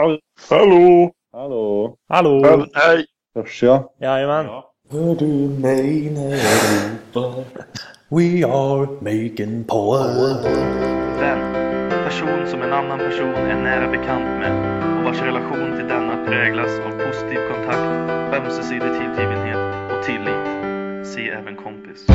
Hallå! Hallå! Hallå! Hej! Hörs jag? Jajamän. Hör du mig när jag ropar? We are making power. Vän. Person som en annan person är nära bekant med och vars relation till denna präglas av positiv kontakt, ömsesidig tillgivenhet och tillit. Se även kompis.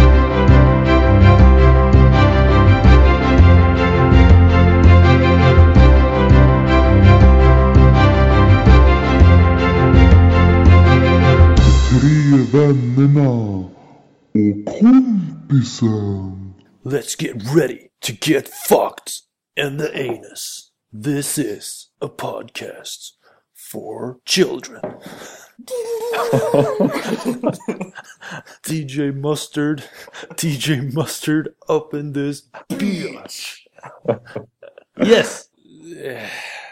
Vännerna och kompisen. Let's get ready to get fucked in the anus. This is a podcast for children. DJ Mustard, DJ Mustard up in this bitch. Yes!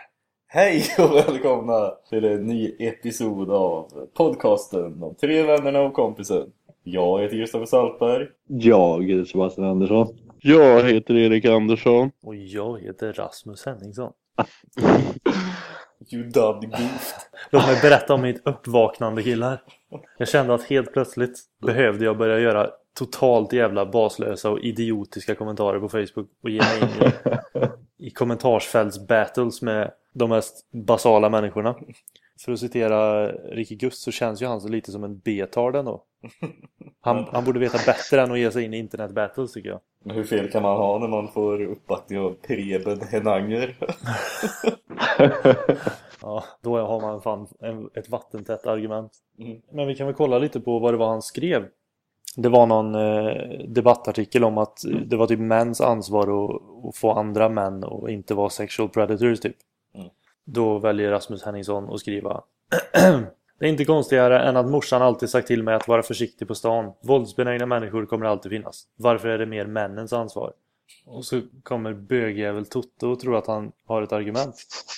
Hej och välkomna till en ny episod av podcasten De tre vännerna och kompisen. Jag heter Kristoffer Saltberg. Jag heter Sebastian Andersson. Jag heter Erik Andersson. Och jag heter Rasmus Henningsson. You done goofed. Låt mig berätta om mitt uppvaknande killar. Jag kände att helt plötsligt behövde jag börja göra totalt jävla baslösa och idiotiska kommentarer på Facebook och ge mig in i, i kommentarsfälts-battles med de mest basala människorna. För att citera Ricky Gust så känns ju han så lite som en betard ändå. Han, han borde veta bättre än att ge sig in i internet-battles tycker jag. Men hur fel kan man ha när man får uppbackning av Preben Henanger? Ja, då har man fan en, ett vattentätt argument. Mm. Men vi kan väl kolla lite på vad det var han skrev. Det var någon eh, debattartikel om att det var typ mäns ansvar att, att få andra män och inte vara sexual predators typ. Då väljer Rasmus Henningsson att skriva Det är inte konstigare än att morsan alltid sagt till mig att vara försiktig på stan. Våldsbenägna människor kommer alltid finnas. Varför är det mer männens ansvar? Och så kommer bögjävel Toto och tror att han har ett argument.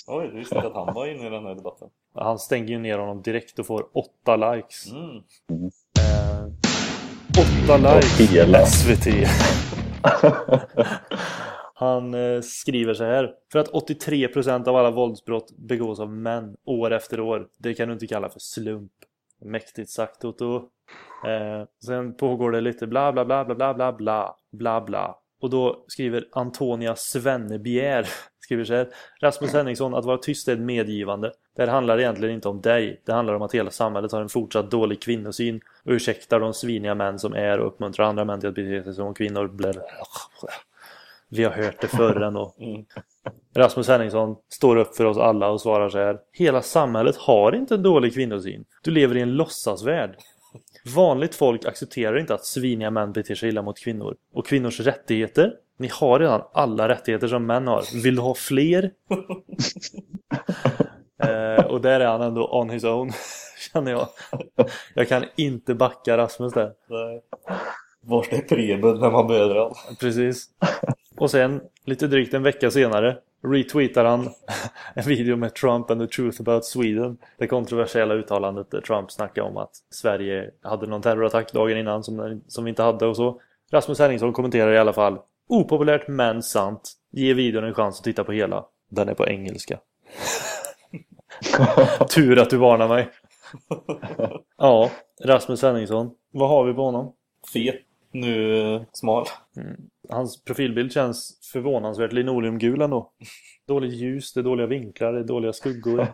Oj, du visste inte att han var inne i den här debatten. Han stänger ju ner honom direkt och får åtta likes. Mm. Eh, åtta likes. hela. SVT. Han eh, skriver så här. För att 83% av alla våldsbrott begås av män år efter år. Det kan du inte kalla för slump. Mäktigt sagt Toto. Eh, sen pågår det lite bla bla bla bla bla bla bla bla bla. Och då skriver Antonia Svennebjer skriver så här. Rasmus Henningsson, att vara tyst är ett medgivande. Det här handlar egentligen inte om dig. Det handlar om att hela samhället har en fortsatt dålig kvinnosyn och ursäktar de sviniga män som är och uppmuntrar andra män till att bete sig som kvinnor. Blablabla. Vi har hört det förr ändå. Mm. Rasmus Henningsson står upp för oss alla och svarar så här. Hela samhället har inte en dålig kvinnosyn. Du lever i en låtsasvärld. Vanligt folk accepterar inte att sviniga män beter sig illa mot kvinnor. Och kvinnors rättigheter? Ni har redan alla rättigheter som män har. Vill du ha fler? eh, och där är han ändå on his own, känner jag. Jag kan inte backa Rasmus där. Nej. Vart är Preben när man behöver han? Precis. Och sen, lite drygt en vecka senare, retweetar han en video med Trump and the truth about Sweden. Det kontroversiella uttalandet där Trump snackade om att Sverige hade någon terrorattack dagen innan som, som vi inte hade och så. Rasmus Henningsson kommenterar i alla fall Opopulärt men sant. Ge videon en chans att titta på hela. Den är på engelska. Tur att du varnar mig. Ja, Rasmus Henningsson. Vad har vi på honom? Fet. Nu eh, smal. Hans profilbild känns förvånansvärt linoleumgul ändå. Dåligt ljus, det är dåliga vinklar, det är dåliga skuggor.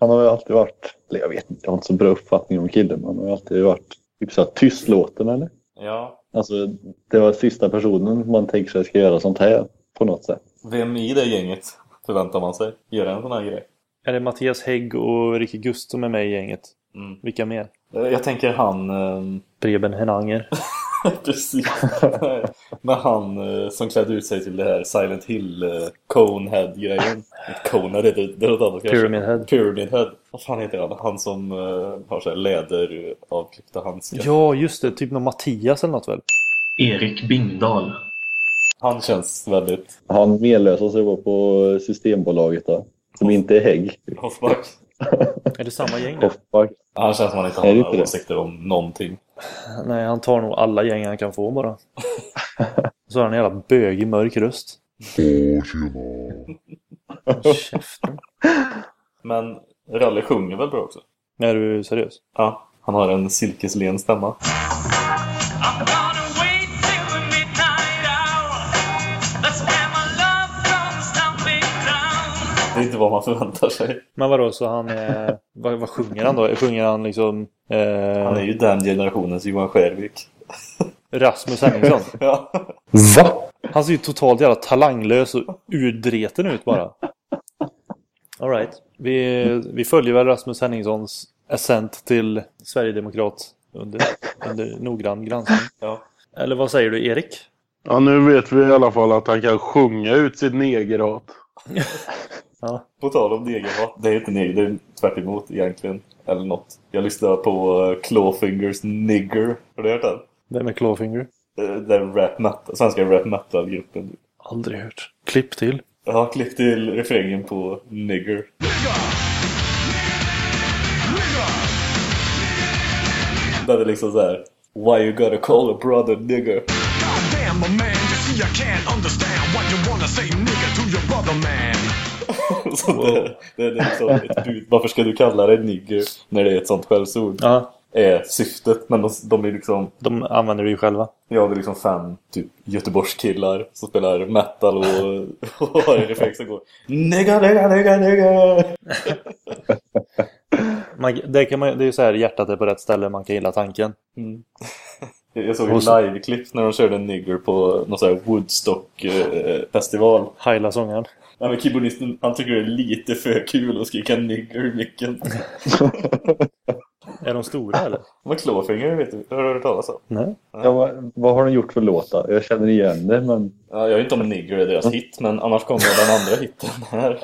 Han har ju alltid varit, eller jag vet inte, jag har inte så bra uppfattning om killen, men han har ju alltid varit typ så här tystlåten eller? Ja. Alltså det var sista personen man tänker sig ska göra sånt här på något sätt. Vem i det gänget förväntar man sig göra en sån här grej? Är det Mattias Hägg och Ricky Gust som är med i gänget? Mm. Vilka mer? Eh, Jag tänker han... ehm, Preben Henanger. Precis. Men han eh, som klädde ut sig till det här Silent Hill eh, Conehead-grejen. Conehead, det är det är något annat kanske. Pyramid Head. Pyramid Head. Vad fan heter han? Han som har så här läder avklippta handskar. Ja, just det. Typ någon Mattias eller något väl? Erik Bingdahl. Han känns väldigt Han medlösa som var på Systembolaget då. Som inte är Hägg. Hoffback. Är det samma gäng? Hoffback. Han känns som han inte har några inte det? åsikter om någonting. Nej, han tar nog alla gäng han kan få bara. Så har han en jävla bögig mörk röst. Åh, tjena. Käften. Men Ralle sjunger väl bra också? Är du seriös? Ja, han har en silkeslen stämma. Det är inte vad man förväntar sig. Men vadå, så han är... vad, vad sjunger han då? Sjunger han liksom... Eh, Han är ju den generationens Johan Skärvik. Rasmus Henningsson? Ja. Va? Han ser ju totalt jävla talanglös och urdreten ut bara. Alright. Vi, vi följer väl Rasmus Henningssons ascent till Sverigedemokrat under, under noggrann granskning. ja. Eller vad säger du Erik? Ja, nu vet vi i alla fall att han kan sjunga ut sitt negerhat. Ja. På tal om negerhat. Det är inte neger, det är tvärt emot egentligen. Eller något. Jag lyssnade på uh, Clawfingers Nigger. Har du hört den? Det med Clawfinger? Uh, Den rap metal, svenska rap metal-gruppen. Aldrig hört. Klipp till. Jag har klipp till refrängen på Nigger. Det är liksom så här. Why you gotta call a brother nigger? Damn, my man, you see I can't understand why you wanna say nigga to your brother man. Så det, det är liksom ett bud. Varför ska du kalla dig nigger när det är ett sånt skällsord? Ja, Är syftet. Men de, de är liksom... de använder det ju själva. Jag är liksom fem typ Göteborgskillar som spelar metal och, och har en reflex som går Nigga, nigga, nigga, nigga! Man, det, kan man, det är ju så här, hjärtat är på rätt ställe, man kan gilla tanken. Mm. Jag såg Och en så- live-klipp när de körde Nigger på någon sån här Woodstock-festival. Heila sångaren. Ja, men keyboardisten han tycker det är lite för kul att skrika Nigger i micken. Är de stora eller? Men Clawfinger vet du, har du hört talas om? Nej. Ja, vad, vad har de gjort för låtar? Jag känner igen det, men... Ja, jag vet inte om Nigger är deras hit, men annars kommer den andra hitten här.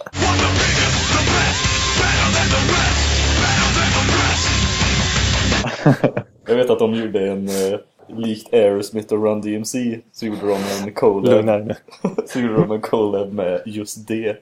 Jag vet att de gjorde en, eh, likt Aerosmith och Run DMC, så gjorde de en collab, så gjorde de en collab med just det.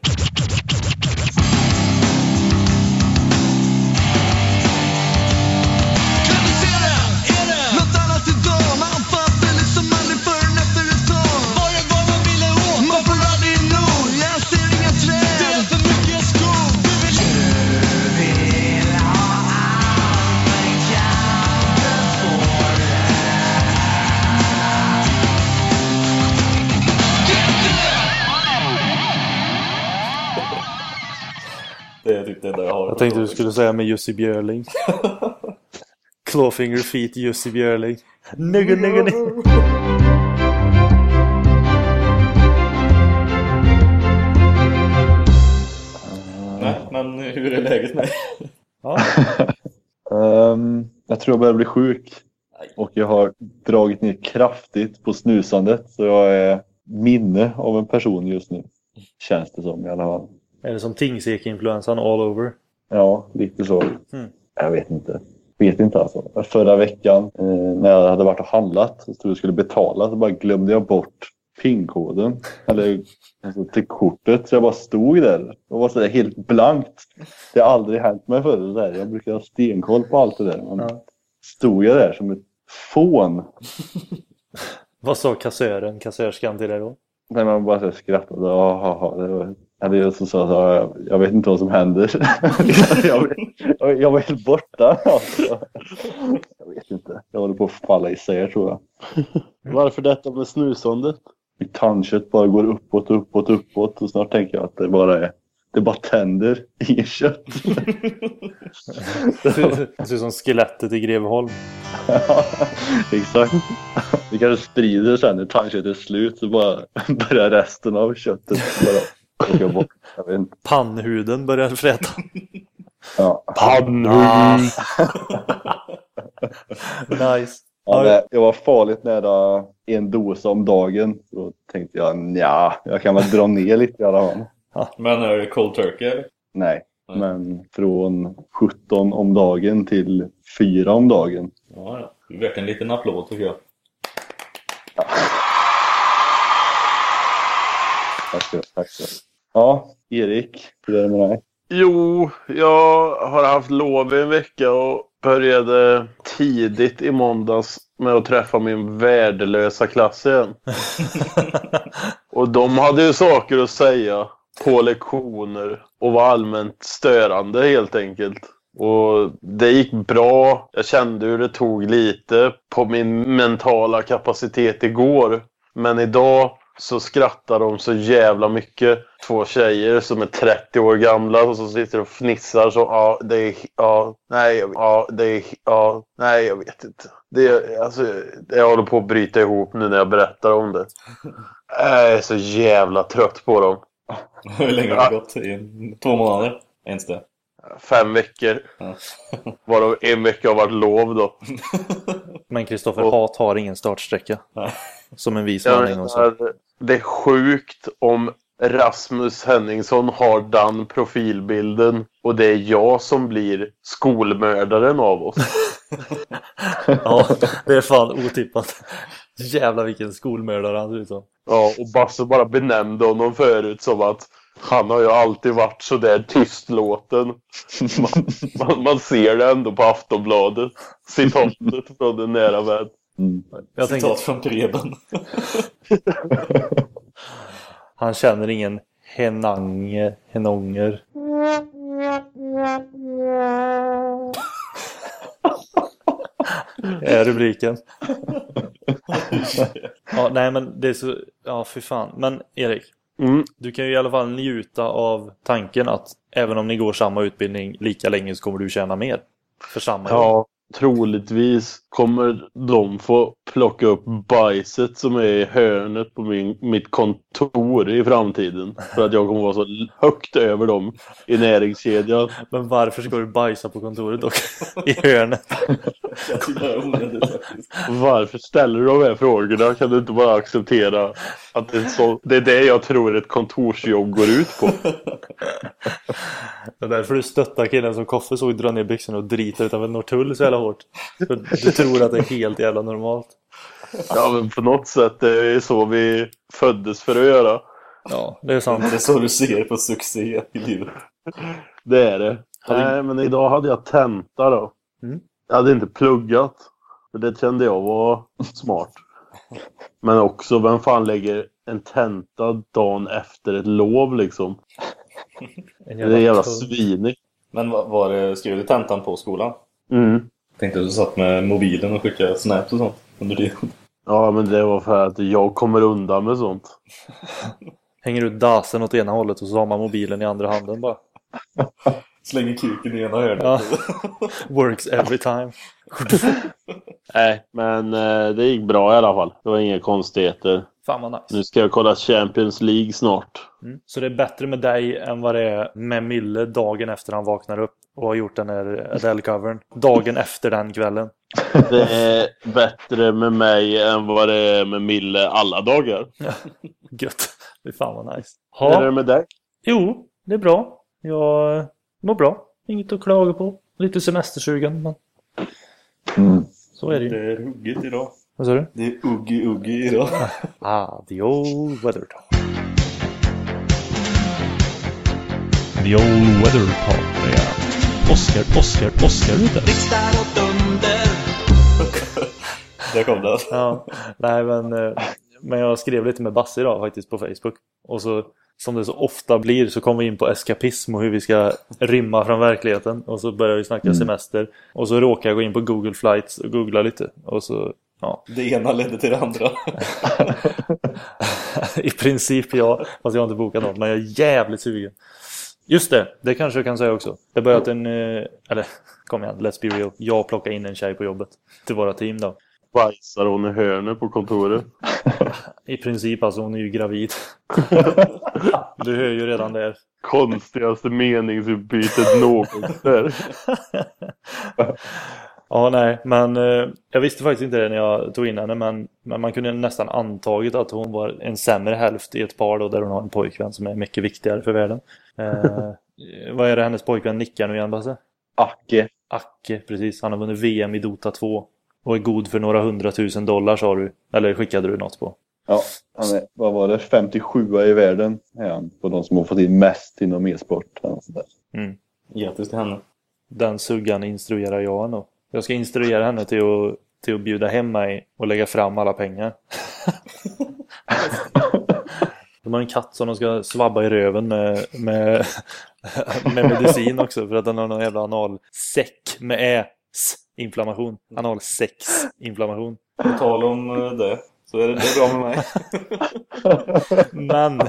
Tänkte du skulle säga med Jussi Björling. Clawfinger feet Jussi Björling. Nigga, nigga. Nej, men hur är läget med? Ja. Ehm, jag tror jag börjar bli sjuk. Och jag har dragit ner kraftigt på snusandet. Så jag är minne av en person just nu. Känns det som i alla fall. Är det som Tingsek-influensan all over? Ja, lite så. Mm. Jag vet inte. Vet inte alltså. Förra veckan eh, när jag hade varit och handlat och och skulle betala så bara glömde jag bort PIN-koden. Eller alltså, till kortet. Så jag bara stod där och var så där helt blankt. Det har aldrig hänt mig förut. Här. Jag brukar ha stenkoll på allt det där. Men Ja. stod jag där som ett fån. Vad sa kassören, kassörskan till dig då? När man bara så skrattade. Jaha, det var... Eller jag så sa så, jag, jag vet inte vad som händer. jag, jag, jag var helt borta. Alltså. Jag vet inte. Jag håller på att falla isär tror jag. Varför detta med snusandet? Mitt tandkött bara går uppåt, uppåt, uppåt. Och snart tänker jag att det bara är det bara tänder i kött. Det ser det ser ut som skelettet i Greveholm. Exakt. Det kanske sprider sen när tandköttet är slut så bara börjar resten av köttet bara Pannhuden börjar fräta. Ja. Pannhuvud! Nice. Ja, det, jag var farligt nära en dosa om dagen. Så tänkte jag, ja, jag kan väl dra ner lite i alla fall. Men är det cold turkey? Nej, Nej. men från 17 om dagen till 4 om dagen. Ja, ja. Det är värt en liten applåd tycker jag. Tack så tack så Ja, Erik, hur är det med dig? Jo, jag har haft lov i en vecka och började tidigt i måndags med att träffa min värdelösa klass igen. Och de hade ju saker att säga. på lektioner och var allmänt störande helt enkelt. Och det gick bra. Jag kände hur det tog lite på min mentala kapacitet igår. Men idag så skrattar de så jävla mycket. Två tjejer som är 30 år gamla och som sitter och fnissar så ja, det är, ja, nej, jag, ja, det är, ja, nej, jag vet inte. Det, alltså, jag håller på att bryta ihop nu när jag berättar om det. Jag är så jävla trött på dem. Hur länge har det gått? Två månader? Ens det? Fem veckor. Ja. Varav en vecka har varit lov då. Men Kristoffer Och- Hat har ingen startsträcka. Som en vis man en gång sa. det är sjukt om Rasmus Henningsson har den profilbilden och det är jag som blir skolmördaren av oss. Ja, det är fan otippat. Jävlar vilken skolmördare han ser ut som. Ja, och Basse bara benämnde honom förut som att han har ju alltid varit så där tystlåten. Man, man, man ser det ändå på Aftonbladet. Citatet från en nära vän. Mm. Jag tänker, Citat från Preben. han känner ingen henange, henonger. är rubriken. ja, nej men det är så, ja fy fan. Men Erik, Mm. du kan ju i alla fall njuta av tanken att även om ni går samma utbildning lika länge så kommer du tjäna mer. För samma jobb. Troligtvis kommer de få plocka upp bajset som är i hörnet på min, mitt kontor i framtiden. För att jag kommer vara så högt över dem i näringskedjan. Men varför ska du bajsa på kontoret dock? I hörnet. Varför ställer du de här frågorna? Kan du inte bara acceptera att det är, så, det är det jag tror ett kontorsjobb går ut på? Det är därför du stöttar killen som Koffe såg dra ner byxorna och drita utanför Norrtull så jävla hårt. För du tror att det är helt jävla normalt. Ja, men på något sätt det är så vi föddes för att göra. Ja, det är sant. Det är så du ser på succé i livet. Det är det. Nej, men idag hade jag tenta då. Mm. Jag hade inte pluggat. För det kände jag var smart. Men också, vem fan lägger en tenta dagen efter ett lov liksom? Det är jävla svinigt. Men var, var det, skrev du tentan på skolan? Mm. Tänkte att du satt med mobilen och skickade snaps och sånt under tiden. Ja, men det var för att jag kommer undan med sånt. Hänger ut dasen åt ena hållet och så har man mobilen i andra handen bara. Slänger kuken i ena hörnet. Ja. Works every time. Nej, men eh, det gick bra i alla fall. Det var inga konstigheter. Fan vad nice. Nu ska jag kolla Champions League snart. Mm. Så det är bättre med dig än vad det är med Mille dagen efter han vaknar upp och har gjort den här Adele-covern. Dagen efter den kvällen. Det är bättre med mig än vad det är med Mille alla dagar. Gött. Fy fan vad nice. Hur är det Ha. med dig? Jo, det är bra. Jag mår bra. Inget att klaga på. Lite semestersugen, men Mm. så är det Det ju. är ruggigt idag. Vad sa du? Det är uggi-uggi idag. Ah, the old weather talk. The old weather talk med Oskar, Oskar, Oskar ute. Där kom det. Ja, nej men, eh, men jag skrev lite med Basse idag faktiskt på Facebook. Och så, som det så ofta blir, så kom vi in på eskapism och hur vi ska rymma från verkligheten. Och så börjar vi snacka semester. Och så råkar jag gå in på Google Flights och googla lite. Och så, ja. Det ena ledde till det andra. I princip ja, fast jag har inte bokat något. Men jag är jävligt sugen. Just det, det kanske jag kan säga också. Det börjat en, eh, eller kom igen, let's be real. Jag plockar in en tjej på jobbet. Till våra team då. Bajsar hon i hörnet på kontoret? I princip alltså, hon är ju gravid. Du hör ju redan där. Konstigaste meningsutbytet någonsin. Ja, nej, men eh, jag visste faktiskt inte det när jag tog in henne, men, men man kunde nästan antagit att hon var en sämre hälft i ett par då, där hon har en pojkvän som är mycket viktigare för världen. Eh, vad är det hennes pojkvän nickar nu igen, Basse? Acke. Acke, precis. Han har vunnit VM i Dota 2 och är god för några hundratusen dollar sa du, eller skickade du något på? Ja, han är, vad var det? 57 i världen är han på de som har fått in mest inom e-sport. Mm. Grattis till henne. Den suggan instruerar jag henne. Jag ska instruera henne till att, till att bjuda hem mig och lägga fram alla pengar. De har en katt som de ska svabba i röven med, med, med medicin också för att den har någon jävla analsäck med äs inflammation. Analsexinflammation. På tal om eh, det, så är det, det är bra med mig. Men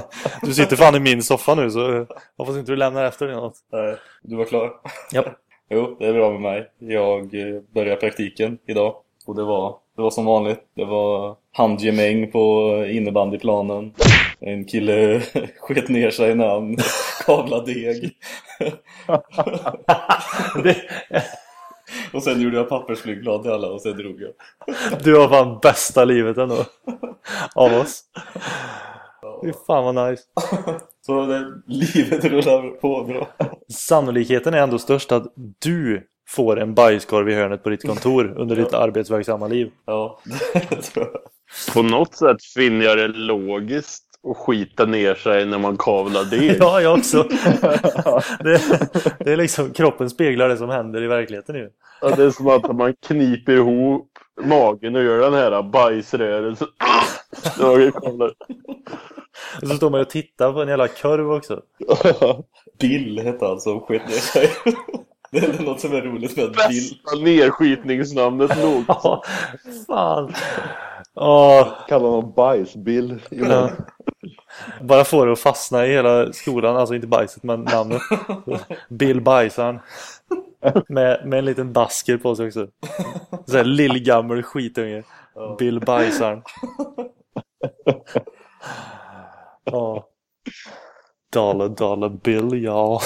du sitter fan i min soffa nu så hoppas inte du lämnar efter dig något. Nej, Du var klar? Japp. Jo, det är bra med mig. Jag eh, började praktiken idag. Och det var, det var som vanligt. Det var handgemäng på innebandyplanen. En kille sket ner sig när han kavlade deg. Det, Och sen gjorde jag pappersflygblad till alla och sen drog jag. du har fan bästa livet ändå. Av oss. Fy fan vad nice. Så det, livet rullar på bra. Sannolikheten är ändå störst att du får en bajskorv i hörnet på ditt kontor under ditt arbetsverksamma liv. Ja, det tror jag. På något sätt finner jag det logiskt att skita ner sig när man kavlar deg. Ja, jag också. Det, det är liksom, kroppen speglar det som händer i verkligheten ju. Ja, det är som att man kniper ihop magen och gör den här bajsrörelsen. Och så står man och tittar på en jävla korv också. Bill hette han som sket ner sig. Det är något som är roligt med att Bill... Bästa nerskitningsnamnet nog. Ja, fan. Åh, Kallar honom bajsbill. ja. Bara får det att fastna i hela skolan, alltså inte bajset men namnet. Bill Bajsaren. Med, med en liten basker på sig också. Så här lillgammal skitunge. Bill Bajsaren. Ja. Dollar dollar bill, ja.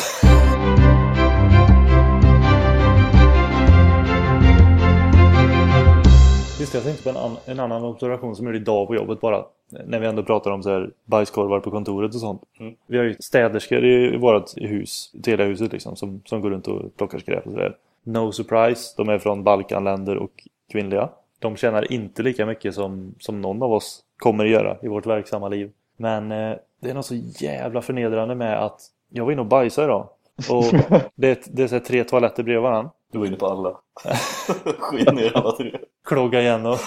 Just det, jag tänkte på en, an en annan observation som jag gjorde idag på jobbet bara. När vi ändå pratar om så här bajskorvar på kontoret och sånt. Mm. Vi har ju städerskor i, vårt hus, Teliahuset liksom, som, som går runt och plockar skräp och sådär. No surprise, de är från Balkanländer och kvinnliga. De tjänar inte lika mycket som, som någon av oss kommer att göra i vårt verksamma liv. Men eh, det är något så jävla förnedrande med att jag var inne och bajsade idag. Och det, är- det är så här tre toaletter bredvid varandra. Du var inne på alla. Skit ner alla tre. klogga igen och...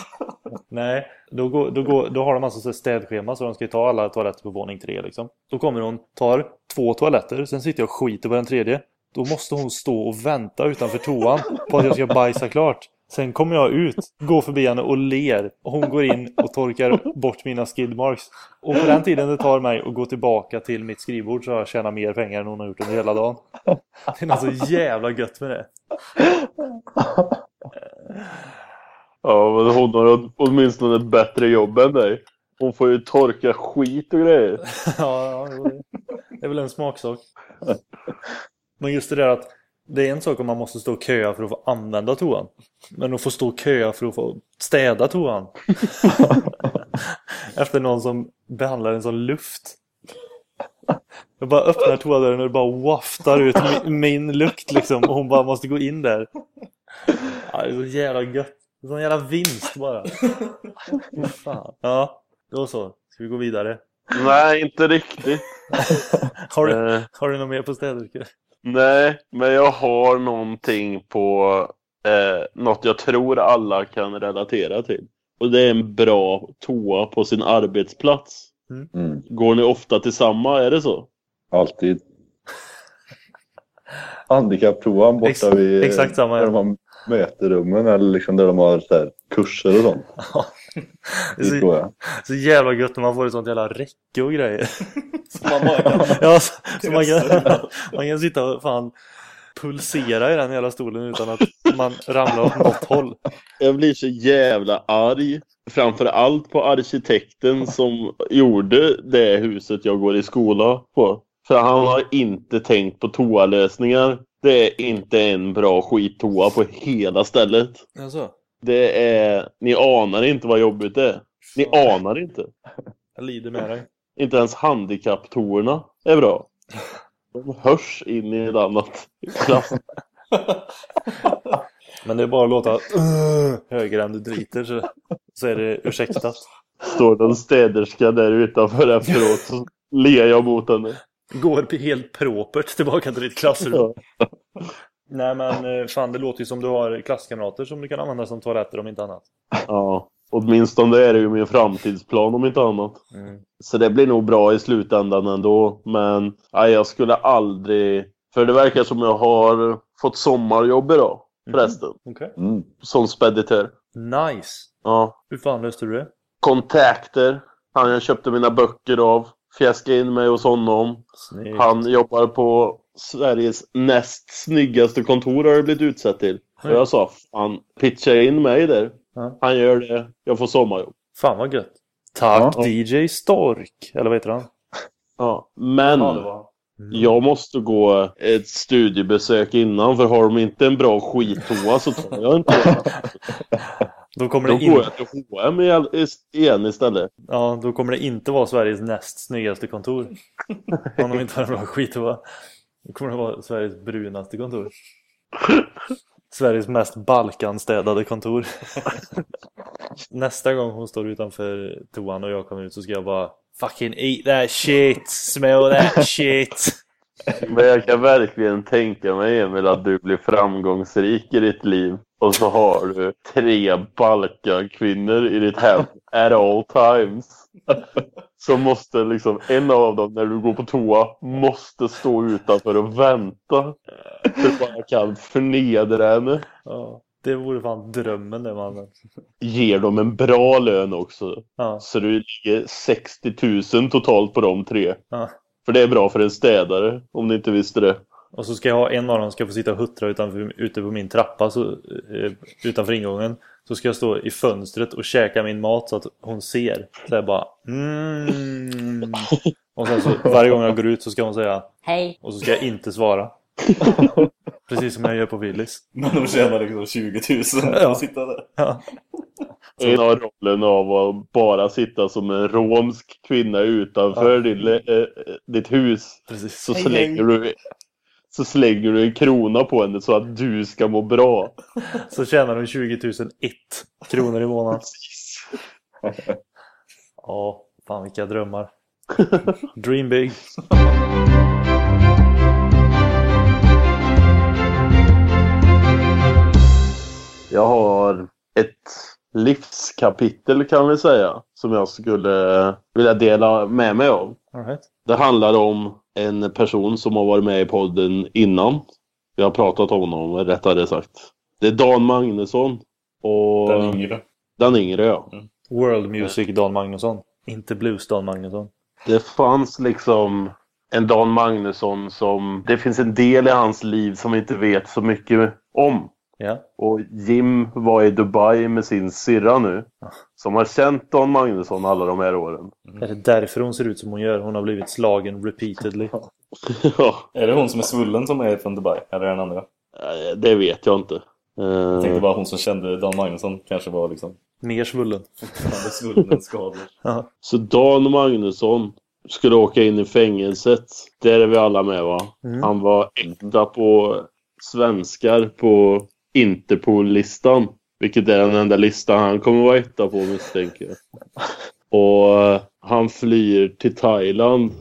Nej, då, går, då, går, då har de alltså städschema så de ska ju ta alla toaletter på våning tre liksom. Då kommer hon, tar två toaletter, sen sitter jag och skiter på den tredje. Då måste hon stå och vänta utanför toan på att jag ska bajsa klart. Sen kommer jag ut, går förbi henne och ler. Och hon går in och torkar bort mina skidmarks. Och på den tiden det tar mig att gå tillbaka till mitt skrivbord så har jag tjänat mer pengar än hon har gjort under hela dagen. Det är något så jävla gött med det. Ja, men hon har åtminstone ett bättre jobb än dig. Hon får ju torka skit och grejer. Ja, det är väl en smaksak. Men just det där att det är en sak om man måste stå och köa för att få använda toan. Men att få stå och köa för att få städa toan. Efter någon som behandlar en som luft. Jag bara öppnar toadörren och det bara waftar ut min, min lukt liksom. Och hon bara måste gå in där. Ja, det är så jävla gött. Det är sån jävla vinst bara. Fan. Ja, då så. Ska vi gå vidare? Nej, inte riktigt. Har du, Eh, har du något mer på städerskor? Nej, men jag har någonting på eh, något jag tror alla kan relatera till. Och det är en bra toa på sin arbetsplats. Mm. Går ni ofta till samma, är det så? Alltid. Handikapptoan borta Ex- vid exakt samma, där ja. de har möterummen eller liksom där de har så här, kurser och sånt. Det är så, så jävla gött när man får ett sånt jävla räcke och grejer. Så man bara kan... Ja, så, så man, kan, man kan sitta och fan pulsera i den jävla stolen utan att man ramlar åt något håll. Jag blir så jävla arg. Framför allt på arkitekten som gjorde det huset jag går i skola på. För han har inte tänkt på toalösningar. Det är inte en bra skittoa på hela stället. Alltså, Det är... Ni anar inte vad jobbigt det är. Ni anar inte. jag lider med dig. Inte ens handikapptoorna är bra. De hörs in i ett annat klass. Men det är bara att låta "Ugh" högre än du driter så, så är det ursäktat. Står det en städerska där utanför efteråt så ler jag mot henne. Går helt propert tillbaka till ditt klassrum. Nej men eh, fan det låter ju som du har klasskamrater som du kan använda som toaletter om inte annat. Ja. Åtminstone är det ju min framtidsplan om inte annat. Mm. Så det blir nog bra i slutändan ändå. Men nej, jag skulle aldrig... För det verkar som jag har fått sommarjobb idag förresten. Okej. Mm. Som speditör. Nice. Ja. Hur fan löste du det? Kontakter. Han jag köpte mina böcker av. Fjäskade in mig hos honom. Snyggt. Han jobbar på Sveriges näst snyggaste kontor har det blivit utsett till. Och jag sa, fan, pitcha in mig där. Ja. Han gör det, jag får sommarjobb. Fan vad gött. Tack Ja. DJ Stork. Eller vad heter han? Ja. Men Ja, var jag måste gå ett studiebesök innan för har de inte en bra skittoa så tar jag inte. Då kommer Då det, in... går jag till H&M igen istället. ja, då kommer det inte vara Sveriges näst snyggaste kontor. Om de inte har en bra skittoa. Då kommer det vara Sveriges brunaste kontor. Sveriges mest balkanstädade kontor. Nästa gång hon står utanför toan och jag kommer ut så ska jag bara Fucking eat that shit! Smell that shit! Men jag kan verkligen tänka mig Emil att du blir framgångsrik i ditt liv. Och så har du tre Balkankvinnor i ditt hem at all times. Så måste liksom en av dem när du går på toa måste stå utanför och vänta. Du bara kan förnedra henne. Ja, det vore fan drömmen det mannen. Ger dem en bra lön också. Ja, Så du ligger 60 000 totalt på de tre. ja. För det är bra för en städare om ni inte visste det. Och så ska jag ha en av dem ska få sitta och huttra utanför, ute på min trappa så, eh, utanför ingången. Så ska jag stå i fönstret och käka min mat så att hon ser. Så jag bara mm. Och sen så varje gång jag går ut så ska hon säga Hej. Och så ska jag inte svara. Precis som jag gör på Willys. Men de tjänar liksom 20 000 Ja. att sitta där. Ja. En har rollen av att bara sitta som en romsk kvinna utanför din, le- eh, ditt hus. Precis. Så slänger, du, så slänger du en krona på henne så att du ska må bra. Så tjänar hon 20 001 kronor i månaden. Ja, fan vilka drömmar. Dream big. Jag har ett livskapitel kan vi säga som jag skulle vilja dela med mig av. All right. Det handlar om en person som har varit med i podden innan. Vi har pratat om honom, rättare sagt. Det är Dan Magnusson. Och Den yngre. den yngre, ja. World Music Dan Magnusson. Inte Blues Dan Magnusson. Det fanns liksom en Dan Magnusson som... Det finns en del i hans liv som vi inte vet så mycket om. Ja. Och Jim var i Dubai med sin syrra nu. Som har känt Dan Magnusson alla de här åren. Är det därför hon ser ut som hon gör? Hon har blivit slagen repeatedly. ja, Är det hon som är svullen som är från Dubai? Eller är det den andra? det vet jag inte. Jag Eh, tänkte bara hon som kände Dan Magnusson kanske var liksom Mer svullen. svullen skador. Så Dan Magnusson skulle åka in i fängelset. Där är vi alla med va? Mm. Han var äkta på svenskar på Interpol-listan. Vilket är den enda listan han kommer vara etta på misstänker jag. Och eh, han flyr till Thailand.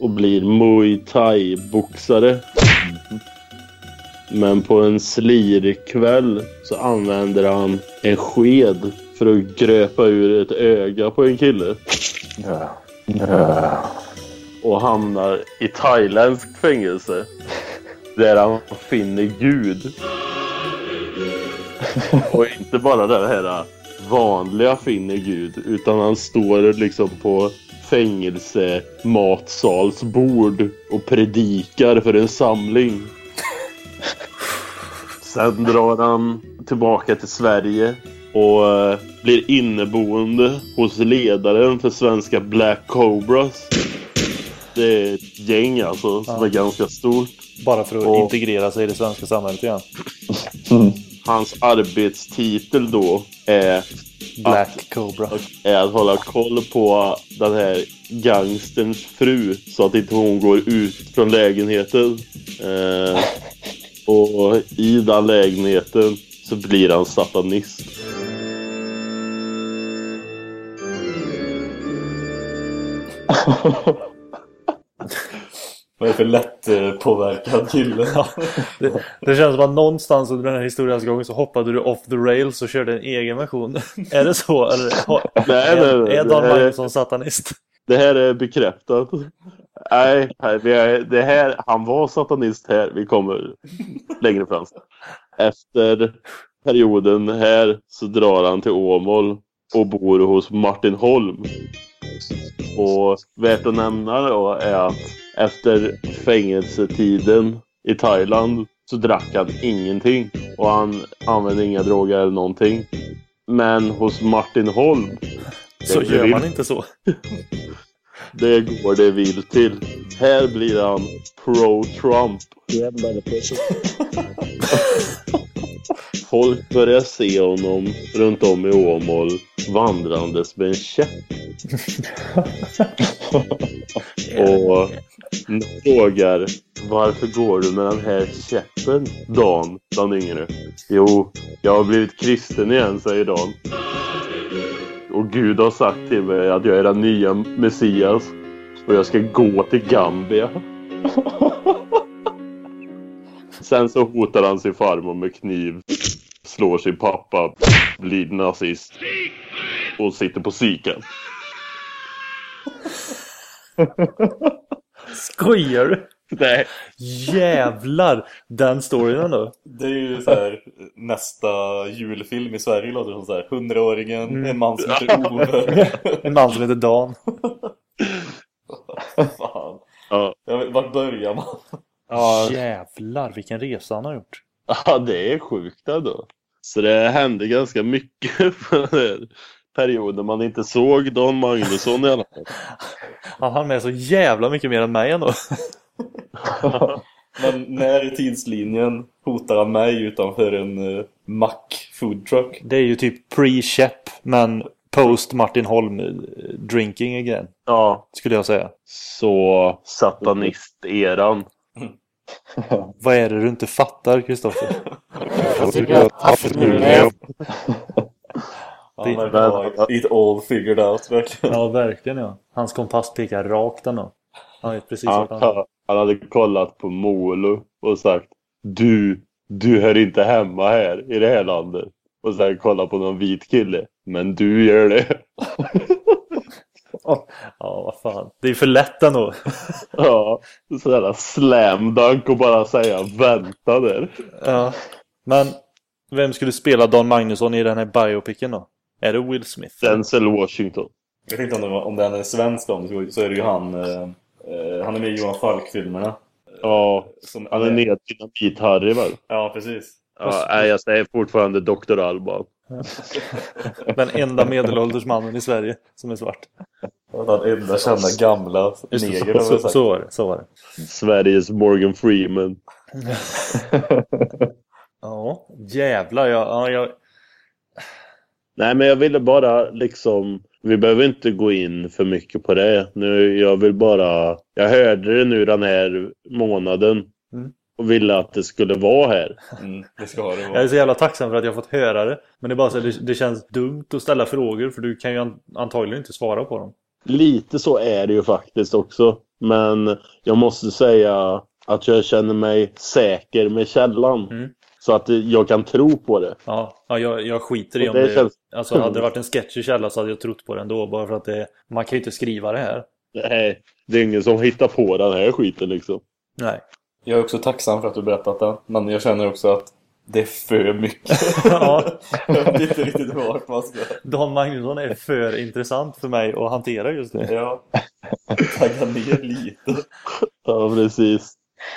Och blir Muay Thai-boxare. Men på en slirkväll så använder han en sked för att gröpa ur ett öga på en kille. Och hamnar i thailändskt fängelse. Där han finner Gud. Och inte bara det här vanliga finner Gud. Utan han står liksom på fängelse matsalsbord och predikar för en samling. Sen drar han tillbaka till Sverige och eh, blir inneboende hos ledaren för svenska Black Cobras. Det är ett gäng alltså som är ganska stort. Bara för att Och- integrera sig i det svenska samhället igen. Hans arbetstitel då är Black Cobra. är att hålla koll på den här gangsterns fru så att inte hon går ut från lägenheten. Eh, och i den lägenheten så blir han satanist. Vad är det för lättpåverkad kille? Ja, det, det känns som att någonstans under den här historiens gång så hoppade du off the rails och körde en egen version. är det så? Eller har- Nej, är, nej, nej. är Dan Det här är- Magnusson satanist? Det här är bekräftat. Nej, nej, vi är, det här, han var satanist här. Vi kommer längre fram. Efter perioden här så drar han till Åmål och bor hos Martin Holm. Och värt att nämna då är att efter fängelsetiden i Thailand så drack han ingenting. Och han använde inga droger eller någonting. Men hos Martin Holm Så gör vill- man inte så. det går det vill till. Här blir han pro-Trump. Folk börjar se honom runt om i Åmål vandrandes med en käpp. Och frågar varför går du med den här käppen Dan, Dan yngre? Jo, jag har blivit kristen igen, säger Dan. Och Gud har sagt till mig att jag är den nya Messias och jag ska gå till Gambia. Sen så hotar han sin farmor med kniv, slår sin pappa, blir nazist och sitter på psyken. Skojar du? Nej. Jävlar! Den storyn då? Det är ju så här nästa julfilm i Sverige låter som så här. Hundraåringen, Mm. en man som heter Ove. En man som heter Dan. Fan. Ja. Jag vet, vart börjar man? Ja. Jävlar vilken resa han har gjort. Ja, det är sjukt ändå. Så det hände ganska mycket på den här perioden man inte såg Dan Magnusson i alla fall. Han hann med så jävla mycket mer än mig ändå. Men när i tidslinjen hotar han mig utanför en uh, mack food truck? Det är ju typ pre-Shep men post Martin Holm eh, drinking again. Ja, Skulle jag säga. så satanist-eran. Vad är det du inte fattar Kristoffer? Han verkar ha it all figured out verkligen. Ja verkligen ja. Hans kompass pekar rakt ändå. Han vet precis Han, vart han han hade kollat på Molo och sagt Du, du hör inte hemma här i det här landet. Och sen kollat på någon vit kille. Men du gör det. Ja vad fan. Det är för lätt ändå. Ja, sådär slam dunk och bara säga vänta där. Ja. Men vem skulle spela Dan Magnusson i den här biopicen då? Är det Will Smith? Denzel Washington. Jag inte om, det var, om den är svensk om så- är det ju han eh, eh, Han är med i Johan Falk-filmerna. Ja, Som han är ner dynamit-Harry väl? Ja, precis. Ja, nej, jag säger fortfarande Dr. Alban. Den enda medelålders mannen i Sverige som är svart. Den enda kända gamla Just det, neger så, så. Så var det. Sveriges Morgan Freeman. Ja, jävlar. Ja, ja, jag... Nej, men jag ville bara liksom... Vi behöver inte gå in för mycket på det. Nu, jag vill bara... Jag hörde det nu den här månaden. Mm. Och ville att det skulle vara här. Mm, det ska det jag är vara. så jävla tacksam för att jag har fått höra det. Men det är bara så att det, det känns dumt att ställa frågor för du kan ju an, antagligen inte svara på dem. Lite så är det ju faktiskt också. Men jag måste säga att jag känner mig säker med källan. Mm. Så att jag kan tro på det. Ja, ja jag, jag skiter i om det det... känns- Alltså hade det varit en sketchig källa så hade jag trott på det ändå. Bara för att det... Man kan ju inte skriva det här. Nej, det är ingen som hittar på den här skiten liksom. Nej. Jag är också tacksam för att du berättat den. Men jag känner också att det är för mycket. Ja. jag vet inte riktigt vart man ska... Dan Magnusson är för intressant för mig att hantera just nu. Ja. Tagga ner lite. Ja, precis.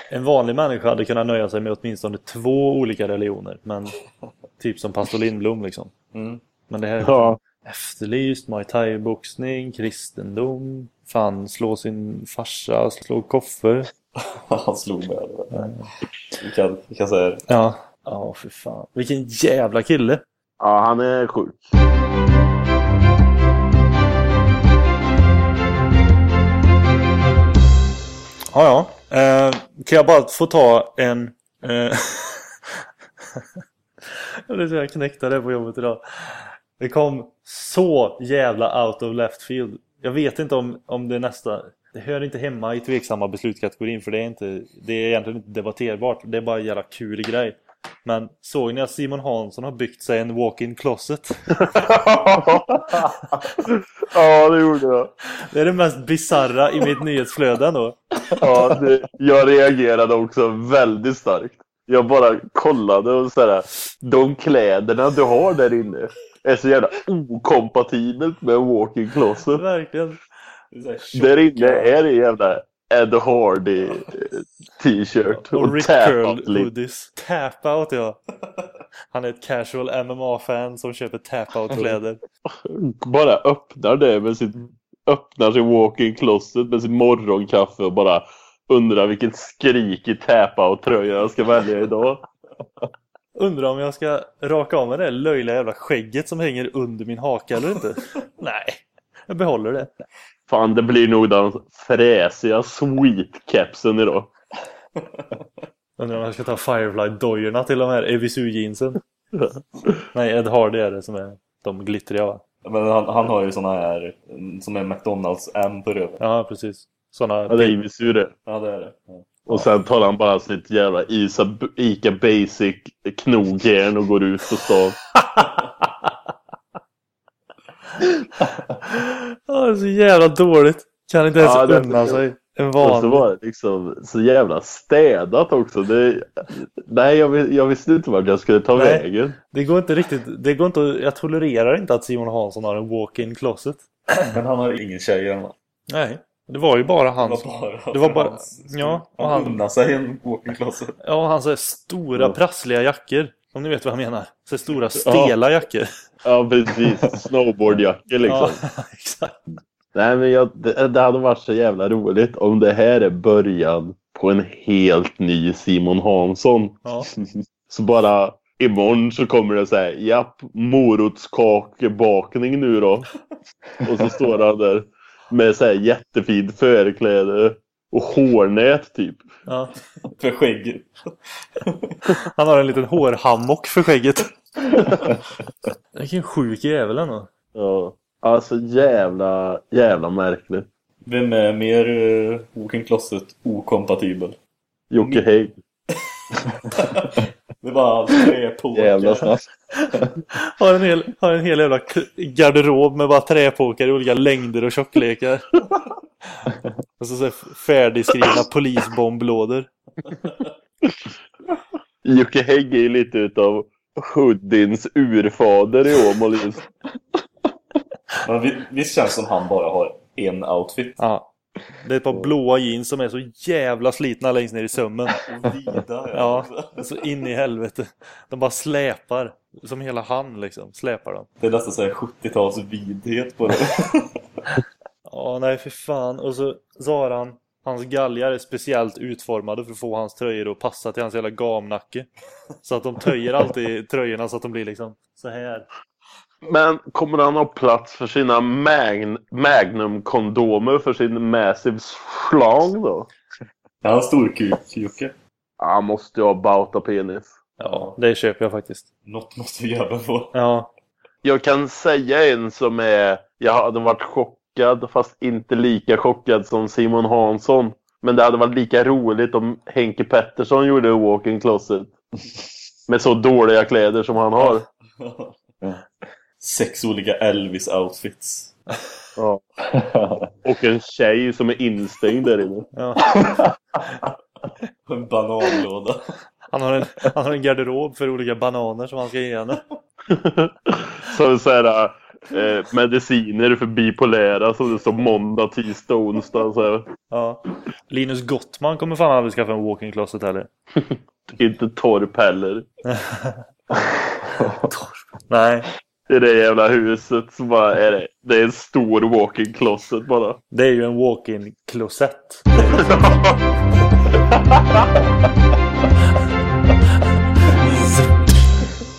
En vanlig människa hade kunnat nöja sig med åtminstone två olika religioner. Men typ som pastor Lindblom liksom. Mm. Men det här är Ja, efterlyst, muay thai-boxning, kristendom, fan slå sin farsa, slå koffer. Han slog med det. Vi kan, vi kan säga det. Ja, ja för fan. Vilken jävla kille. ja han är sjuk. Ja, ja. Eh, kan jag bara få ta en... Eh, jag knäckte det jag knäckte på jobbet idag. Det kom så jävla out of left field. Jag vet inte om, om det är nästa... Det hör inte hemma i tveksamma beslutskategorin för det är, inte, det är egentligen inte debatterbart. Det är bara en jävla kul grej. Men såg ni att Simon Hansson har byggt sig en walk-in closet? ja, det gjorde jag. Det är det mest bizarra i mitt nyhetsflöde ändå. Ja, det, jag reagerade också väldigt starkt. Jag bara kollade och sådär. De kläderna du har där inne är så jävla okompatibelt med en walk-in closet. Verkligen. Det är så här Där inne är det jävla Ed Hardy eh, t-shirt Och Rick tap-out Curl hoodies. Tap-out ja. Han är ett casual MMA-fan som köper tap-out kläder. Bara öppnar det med sitt öppnar sin walk-in closet med sin morgonkaffe och bara undrar vilken skrikig tap-out tröja jag ska välja idag. Undrar om jag ska raka av mig det löjliga jävla skägget som hänger under min haka eller inte? Nej, jag behåller det. Fan, det blir nog den fräsiga sweet-kepsen idag. Undrar om jag ska ta Firefly-dojorna till de här Evisu-jeansen. Nej, Ed Hardy är det som är de glittriga va? Men han, han har ju såna här som är McDonalds M på röven. Ja, precis. Såna... Ja, det är Ivisu det. Ja, det är det. Ja. Och sen tar han bara sitt jävla Isa, Ica Basic knogjärn och går ut på stan. Ja, det är så jävla dåligt. Kan inte ens Ja, det- unna sig en Och så vanlig. var det liksom så jävla städat också. Det, nej, jag, vis- jag visste inte vart jag skulle ta Nej. vägen. Det går inte riktigt. Det går inte Jag tolererar inte att Simon Hansson har en walk-in closet. Men han har ingen tjej än va? Nej, det var ju bara Det hans. var bara, det var bara- hans- ja, och han han- unnar sig en walk-in closet. Ja, hans så stora Ja. prassliga jackor. Om ni vet vad jag menar. Så stora stela jackor. Ja, precis. Snowboardjackor liksom. Ja, exakt. Nej, men jag, det, det hade varit så jävla roligt om det här är början på en helt ny Simon Hansson. Ja. Så bara imorgon så kommer det säga japp, morotskakebakning nu då. Och så står han där med så här jättefint förkläde och hårnät typ. Ja. För skägget. Han har en liten hårhammock för skägget. Vilken sjuk jävel ändå. Ja. Alltså jävla, jävla märkligt. Vem är mer uh, walk-in closet okompatibel? Jocke Hägg. Det var tre på. Jävla snabbt. Har en hel, har en hel jävla garderob med bara träpåkar i olika längder och tjocklekar. och så, så här färdigskrivna polisbomblådor. Jocke Hägg är ju lite utav Hoodins urfader i Åmål just. Men vi- visst känns som han bara har en outfit? Ja. Det är ett par blåa jeans som är så jävla slitna längst ner i sömmen. Och vida. Ja, så in i helvete. De bara släpar. Som hela han liksom, släpar de. Det är nästan såhär 70-tals vidhet på det. Ja, nej för fan. Och så sa han, hans galgar är speciellt utformade för att få hans tröjor att passa till hans jävla gamnacke. Så att de töjer alltid tröjorna så att de blir liksom så här. Men kommer han ha plats för sina magn Magnum-kondomer för sin Massive Schlong då? Han har stor kuk, Jocke. Han måste ju ha bauta penis. Ja, det köper jag faktiskt. Något måste vi göra på. Ja, Jag kan säga en som är... Jag hade varit chockad, fast inte lika chockad som Simon Hansson. Men det hade varit lika roligt om Henke Pettersson gjorde walk-in closet. Med så dåliga kläder som han har. Sex olika Elvis-outfits. Ja. Och en tjej som är instängd där inne. ja. En bananlåda. Han, har en, han har en garderob för olika bananer som han ska ge henne. Så så här, eh, mediciner för bipolära som det står måndag, tisdag, onsdag. Så här. Ja. Linus Gottman kommer fan aldrig skaffa en walk-in closet heller. Inte torp heller. Nej, Det är det jävla huset som bara är det. Det är en stor walk-in closet bara. det är ju en walk-in closet.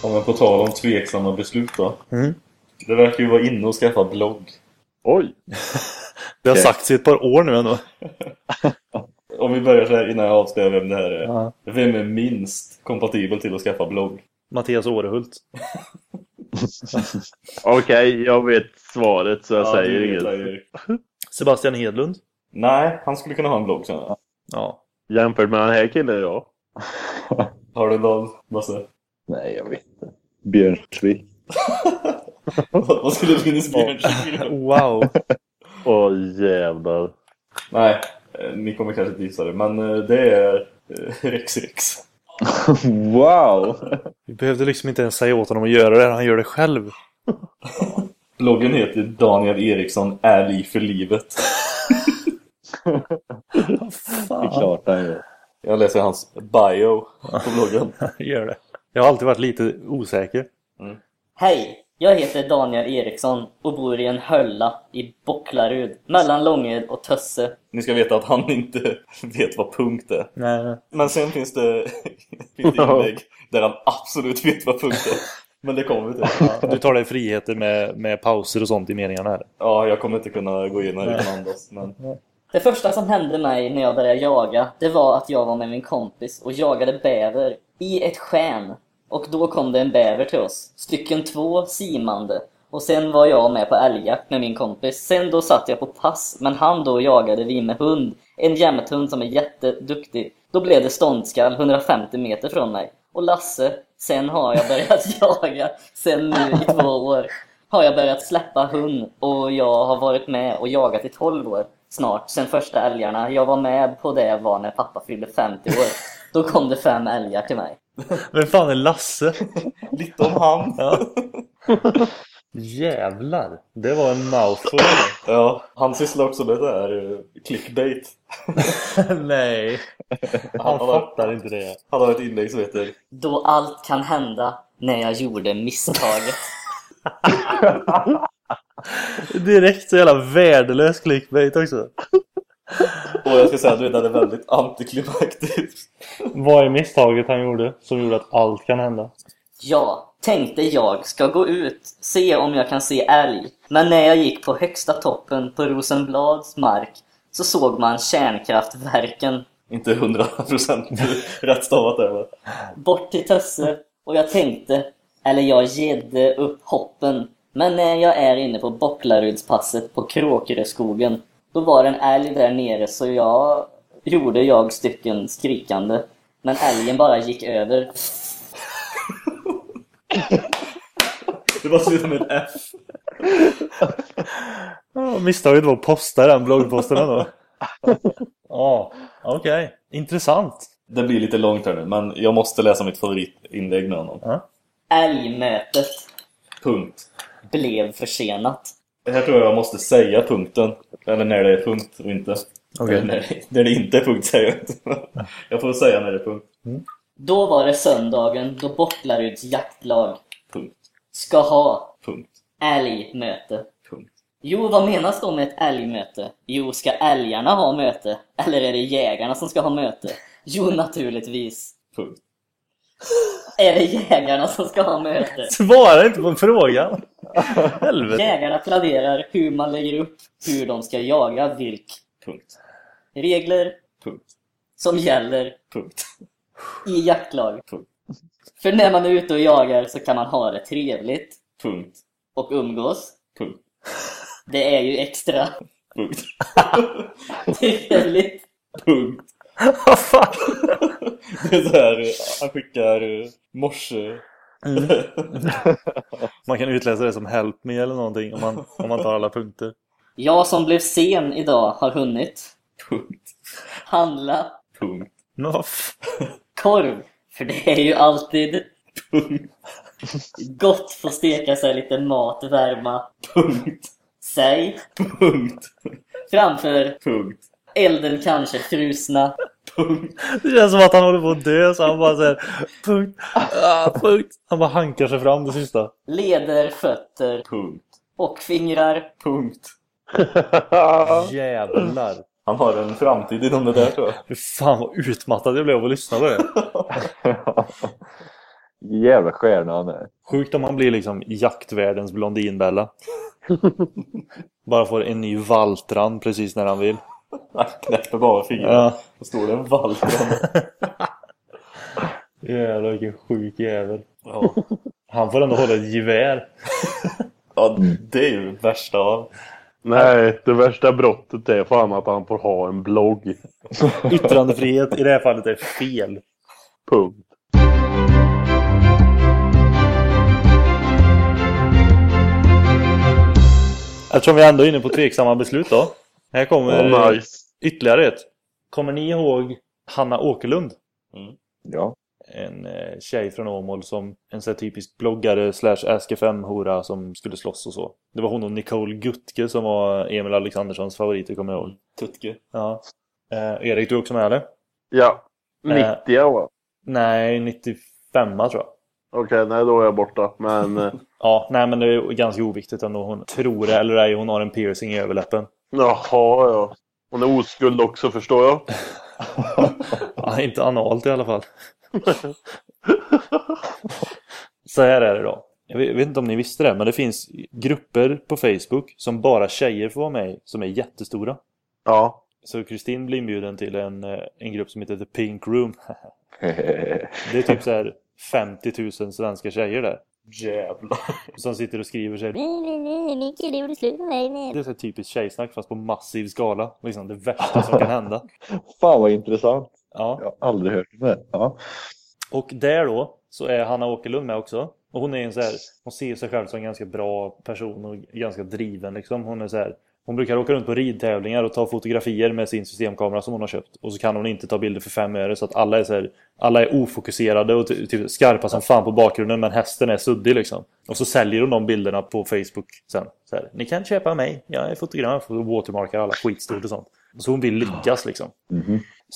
Om jag på tal om tveksamma beslut då. Mm. Det verkar ju vara inne och skaffa blogg. Oj! Det har sagts i ett par år nu ändå. Om vi börjar så här innan jag avslöjar vem det här är. Ja. Vem är minst kompatibel till att skaffa blogg? Mattias Årehult. Okej, jag vet svaret så jag Ja, säger inget. Sebastian Hedlund. Nej, han skulle kunna ha en blogg känner jag. Ja. Jämfört med den här killen, ja. Har du någon, Basse? Nej, jag vet inte. Björnsvik. Vad vad skulle Linus Björnsvik vilja? Wow. Åh jävlar. Nej, eh, ni kommer kanske inte gissa det, men eh, det är eh, Rex Rex. wow! Vi behövde liksom inte ens säga åt honom att göra det. Han gör det själv. Bloggen heter Daniel Eriksson ärlig för livet. Det är klart han gör. Jag läser hans bio på bloggen. Gör det. Jag har alltid varit lite osäker. Hej! Jag heter Daniel Eriksson och bor i en hölla i Bocklarud mellan Långed och Tösse. Ni ska veta att han inte vet vad punkt är. Nej, nej. Men sen finns det, finns det inlägg där han absolut vet vad punkt är. Men det kommer vi till. Du tar dig friheter med, med pauser och sånt i meningarna här. Ja, jag kommer inte kunna gå in här utan andas. Men Det första som hände mig när jag började jaga, det var att jag var med min kompis och jagade bäver i ett skän. Och då kom det en bäver till oss. Stycken två simande. Och sen var jag med på älgjakt med min kompis. Sen då satt jag på pass, men han då jagade vi med hund. En jämthund som är jätteduktig. Då blev det ståndskall 150 meter från mig. Och Lasse, sen har jag börjat jaga. Sen nu i två år har jag börjat släppa hund och jag har varit med och jagat i 12 år snart, sen första älgarna. Jag var med på det var när pappa fyllde 50 år. Då kom det fem älgar till mig. Vem fan är Lasse? lite om han. Ja. Jävlar. Det var en mouthful. Ja, han sysslar också med det där eh, clickbait. Nej. Han fattar inte det. Han har ett inlägg som heter Då allt kan hända när jag gjorde misstaget. Direkt så jävla värdelös clickbait också. Och jag ska säga att den är väldigt antiklimaktisk. Vad är misstaget han gjorde som gjorde att allt kan hända? Ja, tänkte jag ska gå ut, se om jag kan se älg. Men när jag gick på högsta toppen på Rosenblads mark så såg man kärnkraftverken Inte 100% rätt stavat där va? bort till Tösse och jag tänkte, eller jag gedde upp hoppen. Men när jag är inne på Bocklarudspasset på Kråkereskogen, då var det en älg där nere så jag gjorde jag stycken skrikande. Men älgen bara gick över. Det var sluta med ett F. Ja, misstaget var att posta den bloggposten ändå. Ja, okej. Intressant. Det blir lite långt här nu, men jag måste läsa mitt favoritinlägg med honom. Älgmötet Punkt. blev försenat. Det här tror jag jag måste säga punkten. Eller när det är punkt och inte. Okej. Eller när, när det inte är punkt säger jag inte. Jag får säga när det är punkt. Då var det söndagen då Bottlaryds jaktlag Punkt. ska ha Punkt. älgmöte. Punkt. Jo, vad menas då med ett älgmöte? Jo, ska älgarna ha möte? Eller är det jägarna som ska ha möte? Jo, naturligtvis. Punkt. Är det jägarna som ska ha möte? Svara inte på frågan. Helvete. Jägarna planerar hur man lägger upp hur de ska jaga vilk. Punkt. Regler Punkt. som gäller Punkt. i jaktlag. Punkt. För när man är ute och jagar så kan man ha det trevligt Punkt. och umgås. Punkt. Det är ju extra Punkt. trevligt. Punkt. Vad fan? Det är så här, han skickar eh, morse. Man kan utläsa det som help me eller någonting om man, om man tar alla punkter. Jag som blev sen idag har hunnit Punkt. handla Punkt. Men vad f- korv. För det är ju alltid Punkt. gott få steka sig lite mat, värma Punkt. sig Punkt. framför Punkt. Elden kanske frusna. Punkt. Det känns som att han håller på att dö så han bara säger punkt, ah, punkt. Han bara hankar sig fram det sista. Leder, fötter Punkt. och fingrar. Punkt. Jävlar. Han har en framtid inom det där tror jag. Fy fan vad utmattad jag blev av att lyssna på det. Jävla stjärna han är. Sjukt om han blir liksom jaktvärldens Blondinbella. Bara får en ny Valtran precis när han vill. Han knäpper bara fingrarna. Ja. Då står det en Valtran. Jävlar vilken sjuk jävel. Ja. Han får ändå hålla ett gevär. ja, det är ju värsta av. Nej, det värsta brottet är fan att han får ha en blogg. Yttrandefrihet i det här fallet är fel. Punkt. Eftersom vi ändå är inne på tveksamma beslut då. Här kommer Oh, nice. ytterligare ett. Kommer ni ihåg Hanna Åkerlund? Ja. En eh, tjej från Åmål som en sån typisk bloggare slash Ask5-hora som skulle slåss och så. Det var hon och Nicole Gutke som var Emil Alexanderssons favoriter, kommer jag ihåg. Tutke. Ja. Eh, Erik, du är också med eller? Ja. Eh. 90 va? Nej, 95 tror jag. Okej, nej då är jag borta. Men eh, Ja, nej men det är ganska oviktigt ändå. Hon tror det eller ej, hon har en piercing i överläppen. Jaha ja. Hon är oskuld också förstår jag. Ja, inte analt i alla fall. Så här är det då. Jag vet, inte om ni visste det, men det finns grupper på Facebook som bara tjejer får vara med i, som är jättestora. Ja. Så Kristin blir inbjuden till en, eh, en grupp som heter The Pink Room. Det är typ så här 50 000 svenska tjejer där. Jävlar. Som sitter och skriver sig. Min kille gjorde slut med mig. Det är så typiskt tjejsnack fast på massiv skala. Liksom det värsta som kan hända. Fan vad intressant. Ja. Jag har aldrig hört det. Ja. Och där då så är Hanna Åkerlund med också. Och hon är en så här, hon ser sig själv som en ganska bra person och ganska driven liksom. Hon är så här, hon brukar åka runt på ridtävlingar och ta fotografier med sin systemkamera som hon har köpt. Och så kan hon inte ta bilder för fem öre så att alla är så här, alla är ofokuserade och ty- typ skarpa som fan på bakgrunden men hästen är suddig liksom. Och så säljer hon de bilderna på Facebook sen. Så här, Ni kan köpa mig, jag är fotograf och watermarkar alla skitstort och sånt. Så hon vill lyckas liksom.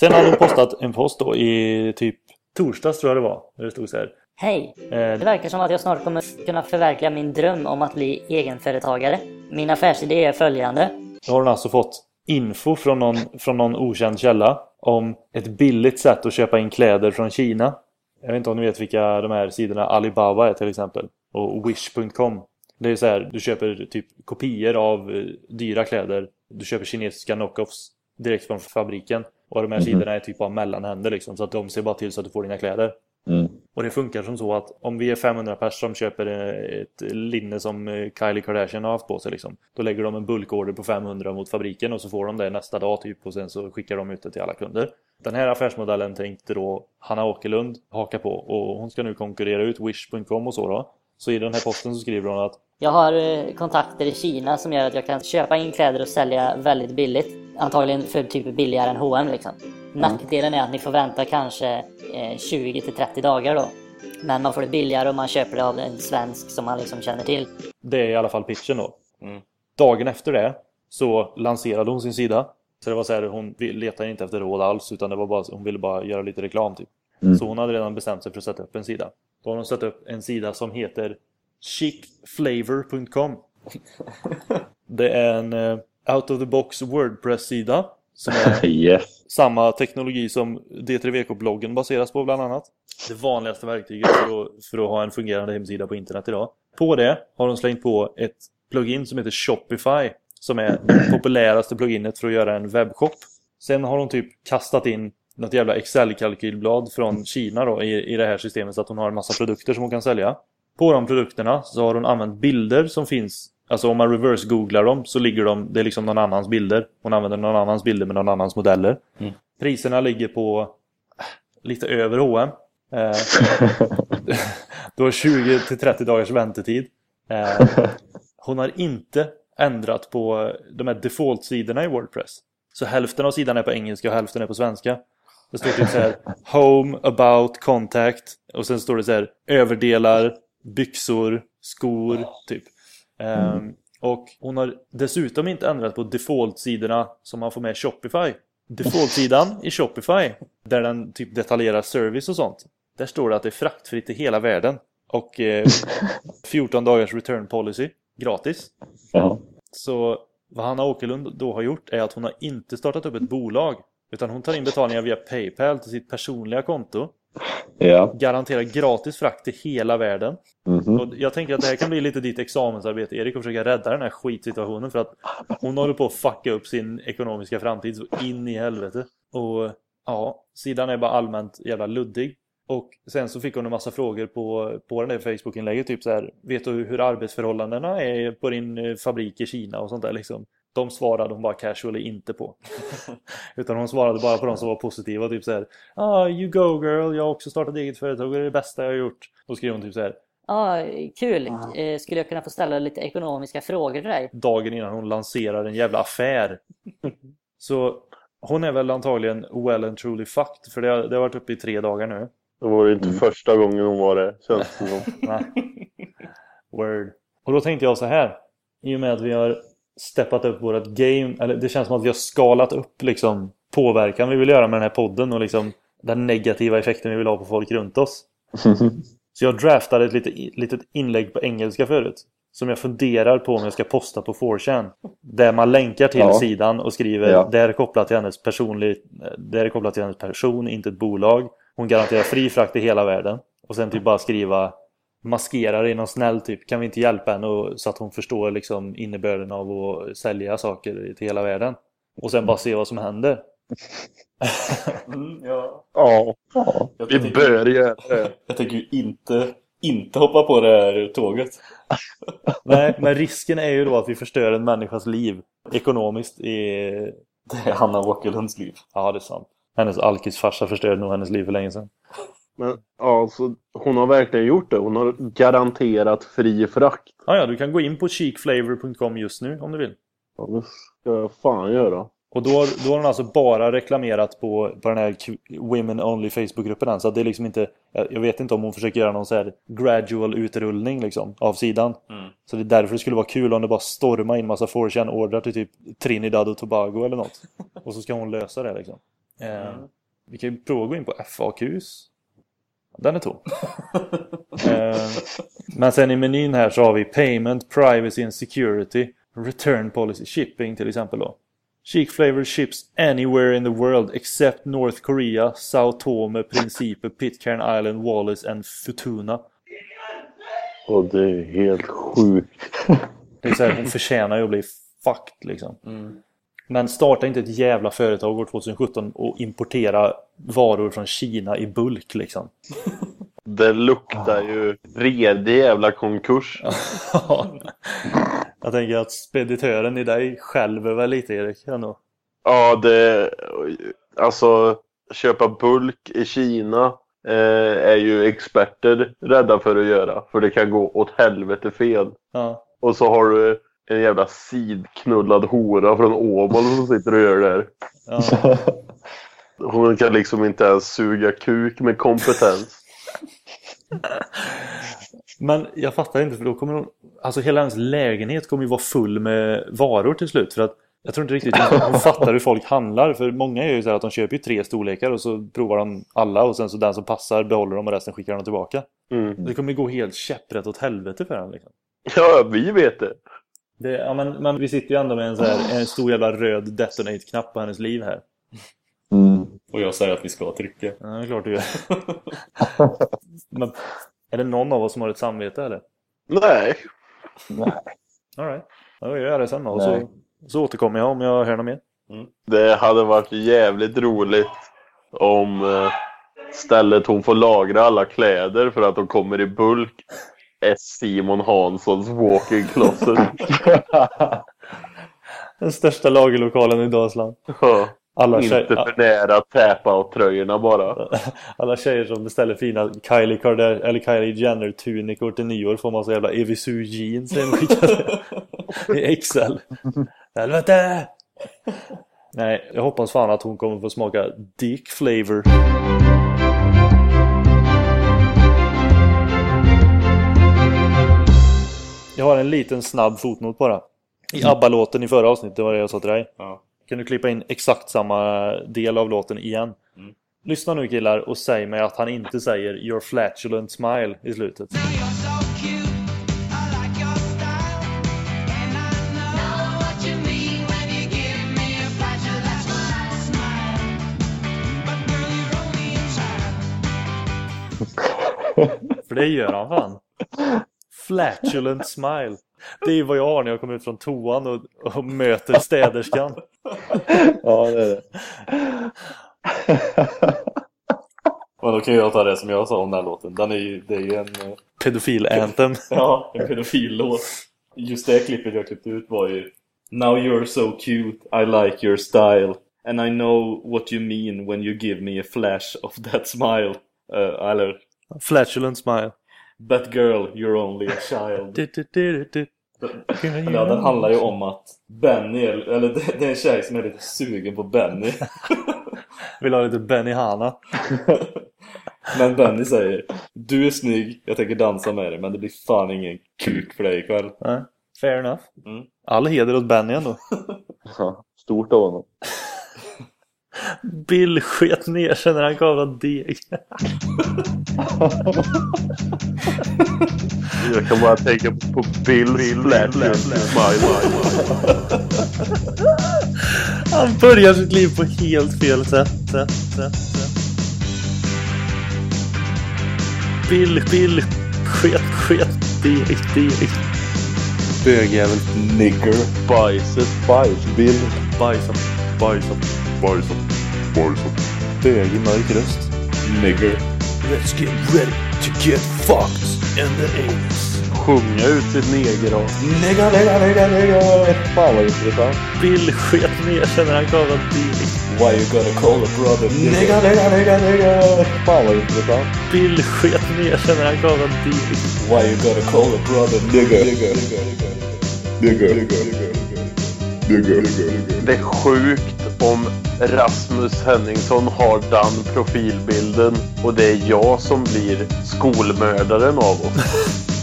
Sen har hon postat en post då i typ torsdags tror jag det var. Där det stod så här. Hej! Eh, Det verkar som att jag snart kommer kunna förverkliga min dröm om att bli egenföretagare. Min affärsidé är följande. Då har hon alltså fått info från någon, från någon okänd källa om ett billigt sätt att köpa in kläder från Kina. Jag vet inte om ni vet vilka de här sidorna Alibaba är till exempel. Och Wish.com. Det är så här, du köper typ kopior av eh, dyra kläder. Du köper kinesiska knockoffs direkt från fabriken. Och de här Mhm. sidorna är typ av mellanhänder liksom. Så att de ser bara till så att du får dina kläder. Mm. Och det funkar som så att om vi är 500 personer som köper eh, ett linne som eh, Kylie Kardashian har haft på sig liksom. Då lägger de en bulkorder på 500 mot fabriken och så får de det nästa dag typ och sen så skickar de ut det till alla kunder. Den här affärsmodellen tänkte då Hanna Åkerlund haka på och hon ska nu konkurrera ut Wish.com och så då. Så i den här posten så skriver hon att Jag har eh, kontakter i Kina som gör att jag kan köpa in kläder och sälja väldigt billigt. Antagligen för typ billigare än H&M liksom. Nackdelen är att ni får vänta kanske eh, 20 till 30 dagar då. Men man får det billigare och man köper det av en svensk som man liksom känner till. det är i alla fall pitchen då. Dagen efter det så lanserade hon sin sida. Så det var så här, hon letade inte efter råd alls utan det var bara, hon ville bara göra lite reklam typ. Mm. Så hon hade redan bestämt sig för att sätta upp en sida. Då har hon satt upp en sida som heter chicflavor.com Det är en eh, out of the box Wordpress-sida som är Yes. samma teknologi som D3VK-bloggen baseras på bland annat. Det vanligaste verktyget för att, för att ha en fungerande hemsida på internet idag. På det har de slängt på ett plugin som heter Shopify som är det populäraste pluginet för att göra en webbshop. Sen har de typ kastat in något jävla Excel-kalkylblad från Kina då i, i det här systemet så att hon har en massa produkter som hon kan sälja. På de produkterna så har hon använt bilder som finns Alltså om man reverse-googlar dem så ligger de, det är liksom någon annans bilder. Hon använder någon annans bilder med någon annans modeller. Priserna ligger på äh, lite över H&M. Eh, du har 20 till 30 dagars väntetid. Eh, hon har inte ändrat på de här default-sidorna i Wordpress. Så hälften av sidan är på engelska och hälften är på svenska. Det står typ så här Home, about, contact och sen står det så här överdelar, byxor, skor, typ. Ehm, och hon har dessutom inte ändrat på default-sidorna som man får med i Shopify. Default-sidan i Shopify, där den typ detaljerar service och sånt. Där står det att det är fraktfritt i hela världen. Och eh, 14 dagars return policy, gratis. Ja. Så vad Hanna Åkerlund då har gjort är att hon har inte startat upp ett bolag. Utan hon tar in betalningar via Paypal till sitt personliga konto. Ja. Garanterar gratis frakt till hela världen. Mhm. Och jag tänker att det här kan bli lite ditt examensarbete Erik och försöka rädda den här skitsituationen för att hon håller på att fucka upp sin ekonomiska framtid så in i helvete. Och ja, sidan är bara allmänt jävla luddig. Och sen så fick hon en massa frågor på, på den där Facebook-inlägget. Typ så här, vet du hur arbetsförhållandena är på din eh, fabrik i Kina och sånt där liksom. De svarade hon bara casually inte på. Utan hon svarade bara på de som var positiva. Typ så här, ah, you go girl, jag har också startat eget företag och det är det bästa jag har gjort. Då skrev hon typ så här, Ja, kul. Eh, Skulle jag kunna få ställa lite ekonomiska frågor till dig? dagen innan hon lanserar en jävla affär. Så hon är väl antagligen well and truly fucked. För det har, det har varit uppe i tre dagar nu. Det var ju inte första gången hon var det, känns det som. Word. Och då tänkte jag så här. I och med att vi har steppat upp vårt game. Eller det känns som att vi har skalat upp liksom påverkan vi vill göra med den här podden. Och liksom den negativa effekten vi vill ha på folk runt oss. Så jag draftade ett litet, litet inlägg på engelska förut. Som jag funderar på om jag ska posta på 4chan. Där man länkar till Ja. sidan och skriver Ja. det är kopplat till hennes personlig, det är kopplat till hennes person, inte ett bolag. Hon garanterar fri frakt i hela världen. Och sen typ bara skriva maskerar i någon snäll typ. Kan vi inte hjälpa henne och, så att hon förstår liksom innebörden av att sälja saker till hela världen. Och sen bara se vad som händer. Mm, ja. Ja, Jag, vi tänker- bör göra det. jag tänker ju inte, inte hoppa på det här tåget. Nej, men risken är ju då att vi förstör en människas liv ekonomiskt i... Det är Hanna Åkerlunds liv. Ja, det är sant. Hennes alkisfarsa förstörde nog hennes liv för länge sedan. Men ja, så hon har verkligen gjort det. Hon har garanterat fri frakt. Ja, ja, du kan gå in på cheekflavor.com just nu om du vill. Ja, det ska jag fan göra. Och då, har- då har hon alltså bara reklamerat på, på den här Women Only Facebook-gruppen än. Så det är liksom inte... Jag vet inte om hon försöker göra någon så här gradual utrullning liksom av sidan. Mm. Så det är därför det skulle vara kul om det bara stormar in massa 4chan-ordrar till typ Trinidad och Tobago eller något. Och så ska hon lösa det liksom. Eh, vi kan ju prova att gå in på FAQs. Den är tom. eh, men sen i menyn här så har vi Payment, Privacy and Security, Return Policy, Shipping till exempel då. Chic Flavor ships anywhere in the world except North Korea, Sao Tome, Principe, Pitcairn Island, Wallis and Futuna. Och det är helt sjukt. Det är så här, hon förtjänar ju att bli fucked liksom. Men starta inte ett jävla företag år 2017 och importera varor från Kina i bulk liksom. Det luktar ju redig jävla konkurs. Jag tänker att speditören i dig skälver väl lite Erik ändå. Ja, det... Alltså, köpa bulk i Kina eh, är ju experter rädda för att göra. För det kan gå åt helvete fel. Ja. Och så har du en jävla sidknullad hora från Åmål som sitter och gör det här. Ja. Hon kan liksom inte ens suga kuk med kompetens. Men jag fattar inte för då kommer hon... Alltså hela hennes lägenhet kommer ju vara full med varor till slut. För att jag tror inte riktigt hon fattar hur folk handlar. För många är ju så här att de köper ju tre storlekar och så provar de alla och sen så den som passar behåller de och resten skickar de tillbaka. Mm. Det kommer ju gå helt käpprätt åt helvete för henne liksom. Ja, vi vet det. Det, ja, men, men vi sitter ju ändå med en, så här, en stor jävla röd detonate-knapp på hennes liv här. Mm. Och jag säger att vi ska trycka. Ja, det är klart du gör. men, är det någon av oss som har ett samvete eller? Nej. Nej. All right. Ja, Då gör jag det sen då. Och så, så återkommer jag om jag hör något mer. Det hade varit jävligt roligt om eh, stället hon får lagra alla kläder för att de kommer i bulk är Simon Hanssons walking closet. Den största lagerlokalen i Dalsland. Ja. Alla, Inte för nära tapa-tröjorna bara. alla tjejer som beställer fina Kylie, Kardashian, eller Kylie Jenner tunikor till nyår får massa jävla Evisu jeans i XL. Helvete! Nej, jag hoppas fan att hon kommer få smaka dick flavor. Jag har en liten snabb fotnot bara. I ABBA-låten i förra avsnittet, det var det jag sa till dig. Ja. Kan du klippa in exakt samma del av låten igen? Mm. Lyssna nu killar och säg mig att han inte säger Your flatulent smile i slutet. För det gör han fan. Flatulent smile. Det är vad jag har när jag kommer ut från toan och, och möter städerskan. Ja, det är det. Vadå, kan jag ta det som jag sa om den här låten. Den är ju, det är ju en... eh, Pedofil-anthem. Ja, en pedofillåt. Just det klippet jag klippte ut var ju Now you're so cute, I like your style And I know what you mean when you give me a flash of that smile Eh, Eller Flatulent smile. But girl, you're only a child Du, du, du, du, du. Ja, den handlar ju om att Benny, eller det, det är en tjej som är lite sugen på Benny Vill ha lite Benihana. Men Benny säger Du är snygg, jag tänker dansa med dig men det blir fan ingen kuk för dig ikväll fair enough. Mm. All heder åt Benny ändå. Ja, stort av honom. Bill sket ner sig när han kavlade deg. Jag kan bara tänka på Bill, Bill Smile. Han börjar sitt liv på helt fel sätt. sätt, sätt, sätt. Bill, Bill sket, sket deg, deg. Bögjävel. Nigger Bajset. Bajsbild. Bajsam, bajsam. Bajsam. Bajsam. Bögig mörk röst. Nigger Let's get ready to get fucked in the anus. Sjunga ut sitt negerras. Nigga, nigga, nigga, nigga. Fan vad intressant. Bill sket ner sig när han kavlade deg. Why you gotta call a brother Nigga, nigga, nigga, nigga. Fan vad intressant. Bill sket ner sig när han kavlade deg. Why you gotta call a brother Nigga. Nigga. Nigga. Nigga. Nigga. Det är sjukt om Rasmus Henningsson har den profilbilden och det är jag som blir skolmördaren av oss.